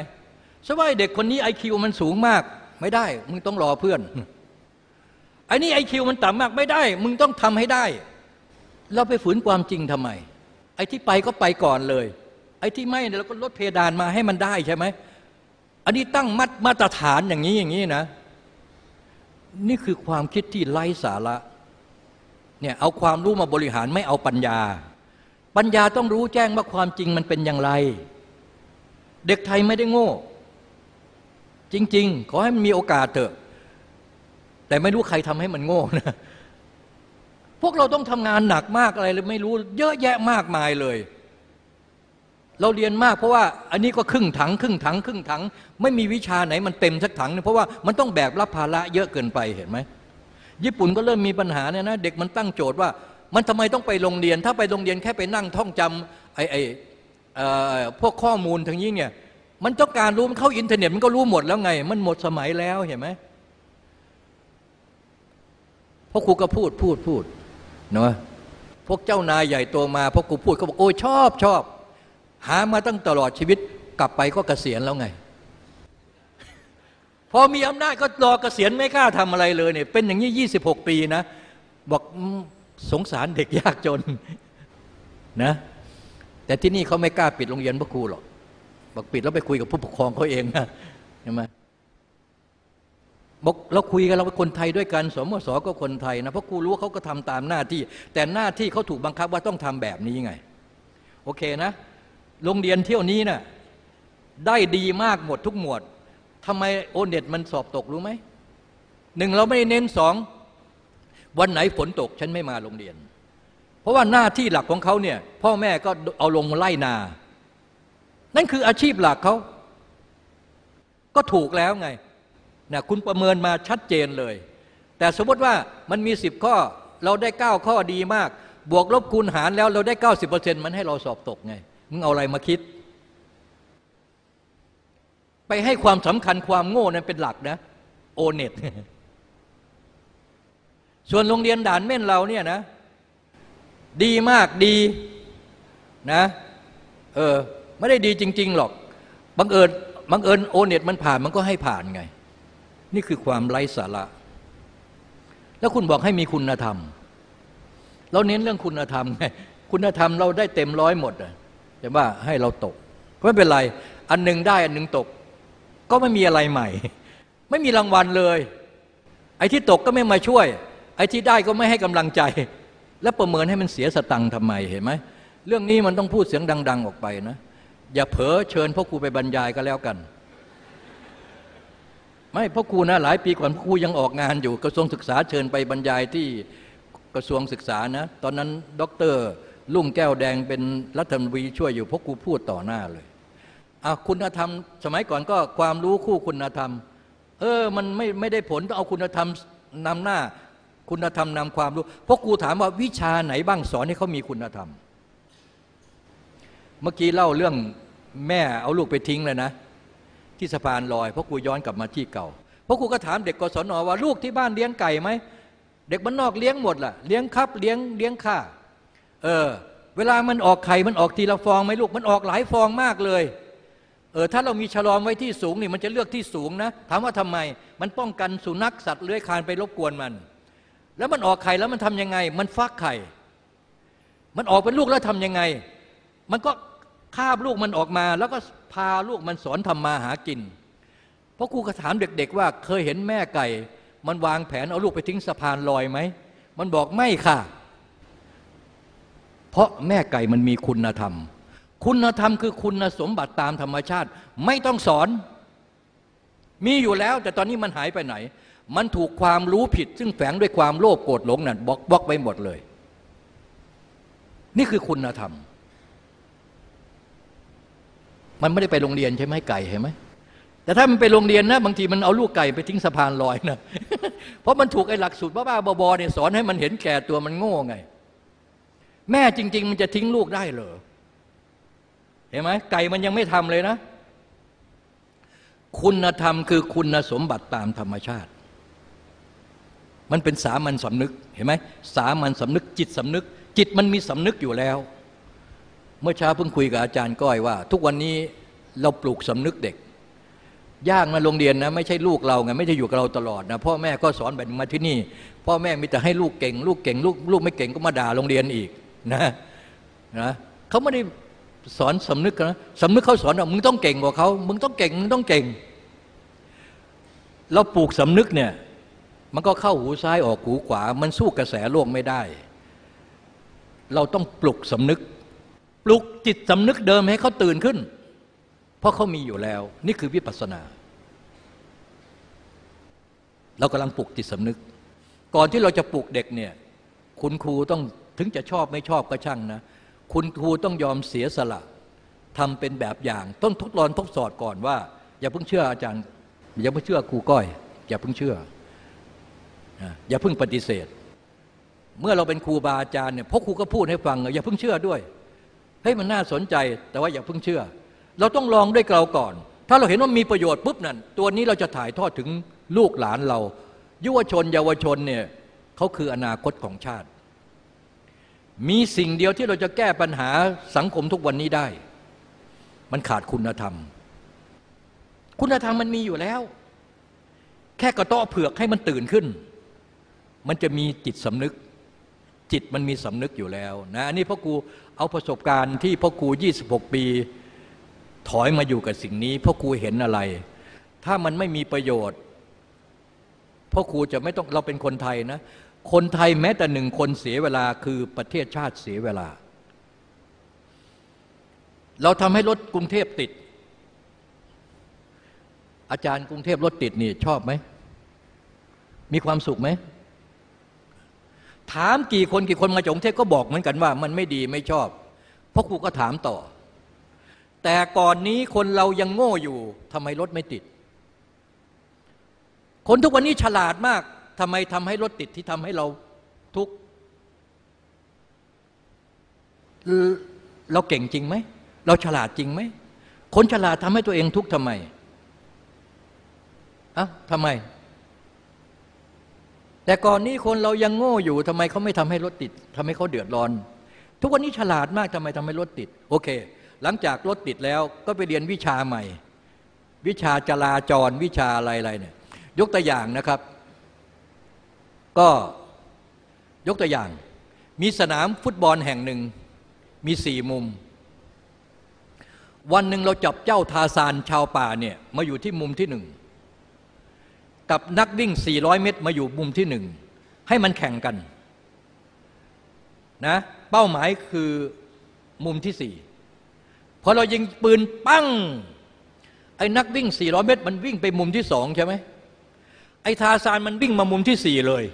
สว่าเด็กคนนี้ไอคิวมันสูงมากไม่ได้ มึงต้องรอเพื่อนไอ้นี่ไอคิวมันต่ำมากไม่ได้ มึงต้องทำให้ได้ เราไปฝืนความจริงทำไม ไอ้ที่ไปก็ไปก่อนเลย ไอ้ที่ไม่เราก็ลดเพดานมาให้มันได้ใช่ไหม อันนี้ตั้งมัดมาตรฐานอย่างนี้อย่างนี้นะ นี่คือความคิดที่ไร้สาระเนี่ยเอาความรู้มาบริหารไม่เอาปัญญา ปัญญาต้องรู้แจ้งว่าความจริงมันเป็นอย่างไร เด็กไทยไม่ได้โง่ จริง ๆ ขอให้มันมีโอกาสเถอะ แต่ไม่รู้ใครทำให้มันโง่นะพวกเราต้องทำงานหนักมากอะไรเลยไม่รู้เยอะแยะมากมายเลย เราเรียนมากเพราะว่าอันนี้ก็ครึ่งถัง ครึ่งถัง ครึ่งถัง ไม่มีวิชาไหนมันเต็มสักถังเพราะว่ามันต้องแบกรับภาระเยอะเกินไปเห็นไหมญี่ปุ่นก็เริ่มมีปัญหาเนี่ยนะเด็กมันตั้งโจทย์ว่า มันทำไมต้องไปโรงเรียน ถ้าไปโรงเรียนแค่ไปนั่งท่องจำไอ้ไอ้พวกข้อมูลทางนี้เนี่ย มันต้องการรู้มันเข้าอินเทอร์เน็ตมันก็รู้หมดแล้วไง มันหมดสมัยแล้วเห็นไหมพวกครูก็พูดพูดพูดเนาะพวกเจ้านายใหญ่โตมาพวกครูพูดเขาบอกโอ้ชอบชอบ หามาตั้งตลอดชีวิตกลับไปก็เกษียณแล้วไง พอมีอำนาจก็รอเกษียณไม่กล้าทำอะไรเลยเนี่ยเป็นอย่างนี้ยี่สิบหกปีนะ บอกสงสารเด็กยากจนนะแต่ที่นี่เขาไม่กล้าปิดโรงเรียนพระครูหรอก บอกปิดแล้วไปคุยกับผู้ปกครองเขาเองนะใช่ไหมบอกเราคุยกันเราเป็นคนไทยด้วยกัน สมสก็คนไทยนะเพราะครูรู้ว่าเขาก็ทำตามหน้าที่ แต่หน้าที่เขาถูกบังคับว่าต้องทำแบบนี้ไง โอเคนะ โรงเรียนเที่ยวนี้นะ่ะได้ดีมากหมดทุกหมวดทำไมโอเน็ตมันสอบตกรู้ไหมหนึ่งเราไม่เน้นสองวันไหนฝนตกฉันไม่มาโรงเรียน เพราะว่าหน้าที่หลักของเขาเนี่ยพ่อแม่ก็เอาลงไล่นา นั่นคืออาชีพหลักเขา ก็ถูกแล้วไงนะคุณประเมินมาชัดเจนเลย แต่สมมติว่ามันมีสิบข้อเราได้เก้าข้อดีมาก บวกลบคูณหารแล้วเราได้เก้าสิบเปอร์เซ็นต์มันให้เราสอบตกไง มึงเอาอะไรมาคิด ไปให้ความสำคัญความโง่นั้นเป็นหลักนะ โอเน็ตส่วนโรงเรียนด่านเม่นเราเนี่ยนะ ดีมากดีนะ เออ ไม่ได้ดีจริง ๆ หรอกบังเอิญบังเอิญโอเน็ตมันผ่านมันก็ให้ผ่านไง นี่คือความไร้สาระ แล้วคุณบอกให้มีคุณธรรม เราเน้นเรื่องคุณธรรมไงคุณธรรมเราได้เต็มร้อยหมดอะแต่ว่าให้เราตกก็ไม่เป็นไร อันหนึ่งได้อันหนึ่งตก ก็ไม่มีอะไรใหม่ ไม่มีรางวัลเลย ไอ้ที่ตกก็ไม่มาช่วย ไอ้ที่ได้ก็ไม่ให้กำลังใจ แล้วประเมินให้มันเสียสตังค์ทำไมเห็นไหมเรื่องนี้มันต้องพูดเสียงดัง ๆ ออกไปนะ อย่าเผลอเชิญพ่อครูไปบรรยายก็แล้วกัน ไม่พ่อครูนะหลายปีก่อนพ่อครูยังออกงานอยู่ กระทรวงศึกษาเชิญไปบรรยายที่กระทรวงศึกษานะ ตอนนั้นด็อกเตอร์ลุงแก้วแดงเป็นรัฐมนตรีช่วยอยู่พราะกูพูดต่อหน้าเลยอะคุณธรรม สมัยก่อนก็ความรู้คู่คุณธรรม เออมันไม่ไม่ได้ผลต้องเอาคุณธรรมนำหน้า คุณธรรมนำความรู้พราะครูถามว่าวิชาไหนบ้างสอนให้เขามีคุณธรรม เมื่อกี้เล่าเรื่องแม่เอาลูกไปทิ้งเลยนะ ที่สะพานลอยเพราะครูย้อนกลับมาที่เก่าเพราะครูก็ถามเด็กกศนว่าลูกที่บ้านเลี้ยงไก่ไหมเด็กบ้านนอกเลี้ยงหมดล่ะเลี้ยงครับเลี้ยงเลี้ยงข้าเออ เวลามันออกไข่มันออกทีละฟองไหมลูกมันออกหลายฟองมากเลยเออถ้าเรามีฉลอมไว้ที่สูงนี่มันจะเลือกที่สูงนะถามว่าทำไม มันป้องกันสุนัขสัตว์เลื้อยคลานไปรบกวนมัน แล้วมันออกไข่แล้วมันทํำยังไง มันฟักไข่ มันออกเป็นลูกแล้วทํำยังไง มันก็คาบลูกมันออกมา แล้วก็พาลูกมันสอนทำมาหากิน เพราะครูก็ถามเด็ก ๆ ว่าเคยเห็นแม่ไก่ มันวางแผนเอาลูกไปทิ้งสะพานลอยไหม มันบอกไม่ค่ะ เพราะแม่ไก่มันมีคุณธรรม คุณธรรมคือคุณสมบัติตามธรรมชาติ ไม่ต้องสอน มีอยู่แล้ว แต่ตอนนี้มันหายไปไหน มันถูกความรู้ผิด ซึ่งแฝงด้วยความโลภโกรธหลงนั่นบล็อกบล็อกไปหมดเลย นี่คือคุณธรรม มันไม่ได้ไปโรงเรียนใช่ไหมไก่เห็นไหมแต่ถ้ามันไปโรงเรียนนะบางทีมันเอาลูกไก่ไปทิ้งสะพานลอยนะเพราะมันถูกไอ้หลักสูตรบ้าๆบอๆเนี่ยสอนให้มันเห็นแก่ตัวมันโง่ไง แม่จริง ๆ มันจะทิ้งลูกได้เหรอเห็นไหมไก่มันยังไม่ทำเลยนะ คุณธรรมคือคุณสมบัติตามธรรมชาติ มันเป็นสามัญสำนึกเห็นไหมสามัญสำนึกจิตสำนึก จิตมันมีสำนึกอยู่แล้ว เมื่อเช้าเพิ่งคุยกับอาจารย์ก้อยว่า ทุกวันนี้เราปลูกสำนึกเด็ก ยากนะโรงเรียนนะไม่ใช่ลูกเราไงไม่ใช่อยู่กับเราตลอดนะพ่อแม่ก็สอนแบบมาที่นี่ พ่อแม่มีแต่ให้ลูกเก่ง ลูกเก่ง ลูกลูกไม่เก่งก็มาด่าโรงเรียนอีกนะนะเขาไม่ได้สอนสำนึกนะสำนึกเขาสอนว่ามึงต้องเก่งกว่าเขามึงต้องเก่งมึงต้องเก่ง เราปลูกสำนึกเนี่ยมันก็เข้าหูซ้ายออกหูขวา มันสู้กระแสโลกไม่ได้ เราต้องปลุกสำนึก ลุกจิตสำนึกเดิมให้เขาตื่นขึ้น เพราะเขามีอยู่แล้ว นี่คือวิปัสสนา เรากำลังปลุกจิตสำนึก ก่อนที่เราจะปลุกเด็กเนี่ยคุณครูต้องถึงจะชอบไม่ชอบก็ช่างนะ คุณครูต้องยอมเสียสละทำเป็นแบบอย่าง ต้องทดลองทดสอบก่อนว่า อย่าเพิ่งเชื่ออาจารย์ อย่าเพิ่งเชื่อครูก้อย อย่าเพิ่งเชื่ออย่าเพิ่งปฏิเสธ เมื่อเราเป็นครูบาอาจารย์เนี่ยพ่อครูก็พูดให้ฟังอย่าเพิ่งเชื่อด้วย เฮ้ยมันน่าสนใจแต่ว่าอย่าเพิ่งเชื่อ เราต้องลองด้วยเราก่อน ถ้าเราเห็นว่ามีประโยชน์ปุ๊บนั่นตัวนี้เราจะถ่ายทอดถึงลูกหลานเรา ยุวชนเยาวชนเนี่ยเขาคืออนาคตของชาติ มีสิ่งเดียวที่เราจะแก้ปัญหาสังคมทุกวันนี้ได้ มันขาดคุณธรรม คุณธรรมมันมีอยู่แล้ว แค่กระต้อเผือกให้มันตื่นขึ้น มันจะมีจิตสำนึกจิตมันมีสำนึกอยู่แล้วนะอันนี้พ่อครู เอาประสบการณ์ที่พ่อครู 26 ปี ถอยมาอยู่กับสิ่งนี้พราะครูเห็นอะไร ถ้ามันไม่มีประโยชน์พ่อครูจะไม่ต้องเราเป็นคนไทยนะ คนไทยแม้แต่หนึ่งคนเสียเวลาคือประเทศชาติเสียเวลา เราทำให้รถกรุงเทพติด อาจารย์กรุงเทพรถติดนี่ชอบไหม มีความสุขไหม ถามกี่คนกี่คนมาจากกรุงเทพก็บอกเหมือนกันว่า มันไม่ดีไม่ชอบเพราะครูก็ถามต่อ แต่ก่อนนี้คนเรายังโง่อยู่ทำไมรถไม่ติด คนทุกวันนี้ฉลาดมากทำไมทำให้รถติดที่ทำให้เราทุกข์เราเก่งจริงไหม เราฉลาดจริงไหม คนฉลาดทำให้ตัวเองทุกข์ทำไมอะทำไม แต่ก่อนนี้คนเรายังโง่อยู่ทำไมเขาไม่ทำให้รถติดทำให้เขาเดือดร้อน ทุกวันนี้ฉลาดมากทำไมทำให้รถติด โอเค หลังจากรถติดแล้วก็ไปเรียนวิชาใหม่ วิชาจราจรวิชาอะไรๆเนี่ย ยกตัวอย่างนะครับ ก็ยกตัวอย่าง มีสนามฟุตบอลแห่งหนึ่ง มีสี่มุม วันหนึ่งเราจับเจ้าทาซานชาวป่าเนี่ยมาอยู่ที่มุมที่หนึ่ง กับนักวิ่ง 400 เมตรมาอยู่มุมที่หนึ่งให้มันแข่งกันนะเป้าหมายคือมุมที่สี่พอเรายิงปืนปั้ง ไอ้นักวิ่ง 400 เมตร มันวิ่งไปมุมที่สองใช่ไหมไอ้ทาซานมันวิ่งมามุมที่สี่เลย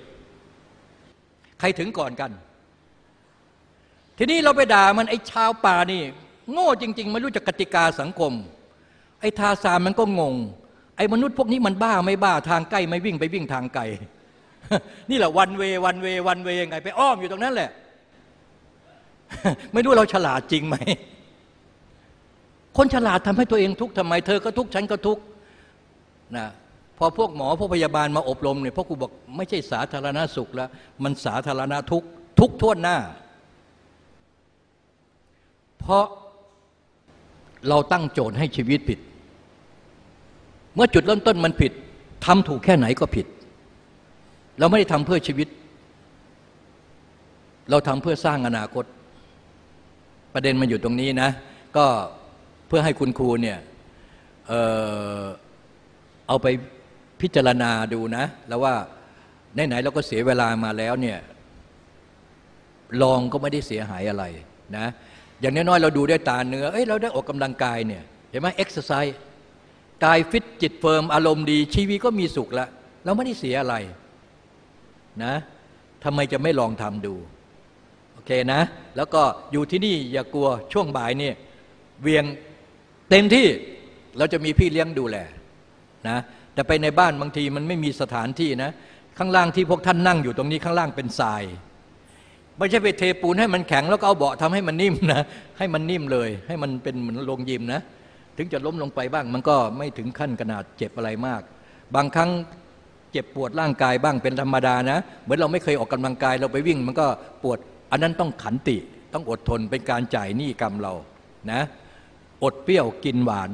ใครถึงก่อนกัน ทีนี้เราไปด่ามันไอ้ชาวป่านี่ โง่จริง ๆ ไม่รู้จักกติกาสังคม ไอ้ทาซานมันก็งง ไอ้มนุษย์พวกนี้มันบ้าไม่บ้าทางใกล้ไม่วิ่งไปวิ่งทางไกลนี่แหละวันเววันเววันเวยังไง ไปอ้อมอยู่ตรงนั้นแหละ ไม่รู้เราฉลาดจริงไหม คนฉลาดทำให้ตัวเองทุกข์ทำไม เธอก็ทุกข์ฉันก็ทุกข์นะพอพวกหมอพวกพยาบาลมาอบรมเนี่ยพวกกูบอกไม่ใช่สาธารณสุขแล้ว มันสาธารณทุกข์ทุกข์ทั่วหน้า เพราะเราตั้งโจทย์ให้ชีวิตผิด เมื่อจุดเริ่มต้นมันผิดทำถูกแค่ไหนก็ผิด เราไม่ได้ทำเพื่อชีวิต เราทำเพื่อสร้างอนาคต ประเด็นมันอยู่ตรงนี้นะ ก็เพื่อให้คุณครูเนี่ยเออเอาไปพิจารณาดูนะ แล้วว่าไหนๆเราก็เสียเวลามาแล้วเนี่ยลองก็ไม่ได้เสียหายอะไรนะอย่างน้อยๆเราดูด้วยตาเนื้อเอ้ยเราได้ออกกำลังกายเนี่ยเห็นไหมเอ็กซ์ไซส์ กายฟิตจิตเฟิร์มอารมณ์ดี ชีวิตก็มีสุขแล้วเราไม่ได้เสียอะไรนะทำไมจะไม่ลองทำดู โอเคนะ แล้วก็อยู่ที่นี่อย่ากลัวช่วงบ่ายเนี่ยเหวี่ยงเต็มที่เราจะมีพี่เลี้ยงดูแลนะแต่ไปในบ้านบางทีมันไม่มีสถานที่นะ ข้างล่างที่พวกท่านนั่งอยู่ตรงนี้ข้างล่างเป็นทรายไม่ใช่ไปเทปูนให้มันแข็งแล้วก็เอาเบาะทำให้มันนิ่มนะ ให้มันนิ่มเลย ให้มันเป็นเหมือนโรงยิมนะ ถึงจะล้มลงไปบ้าง มันก็ไม่ถึงขั้นขนาดเจ็บอะไรมาก บางครั้งเจ็บปวดร่างกายบ้างเป็นธรรมดานะ เหมือนเราไม่เคยออกกำลังกายเราไปวิ่ง มันก็ปวด อันนั้นต้องขันติ ต้องอดทนเป็นการจ่ายหนี้กรรมเรานะ อดเปรี้ยวกินหวาน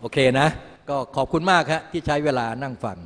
โอเคนะ ก็ขอบคุณมากครับที่ใช้เวลานั่งฟัง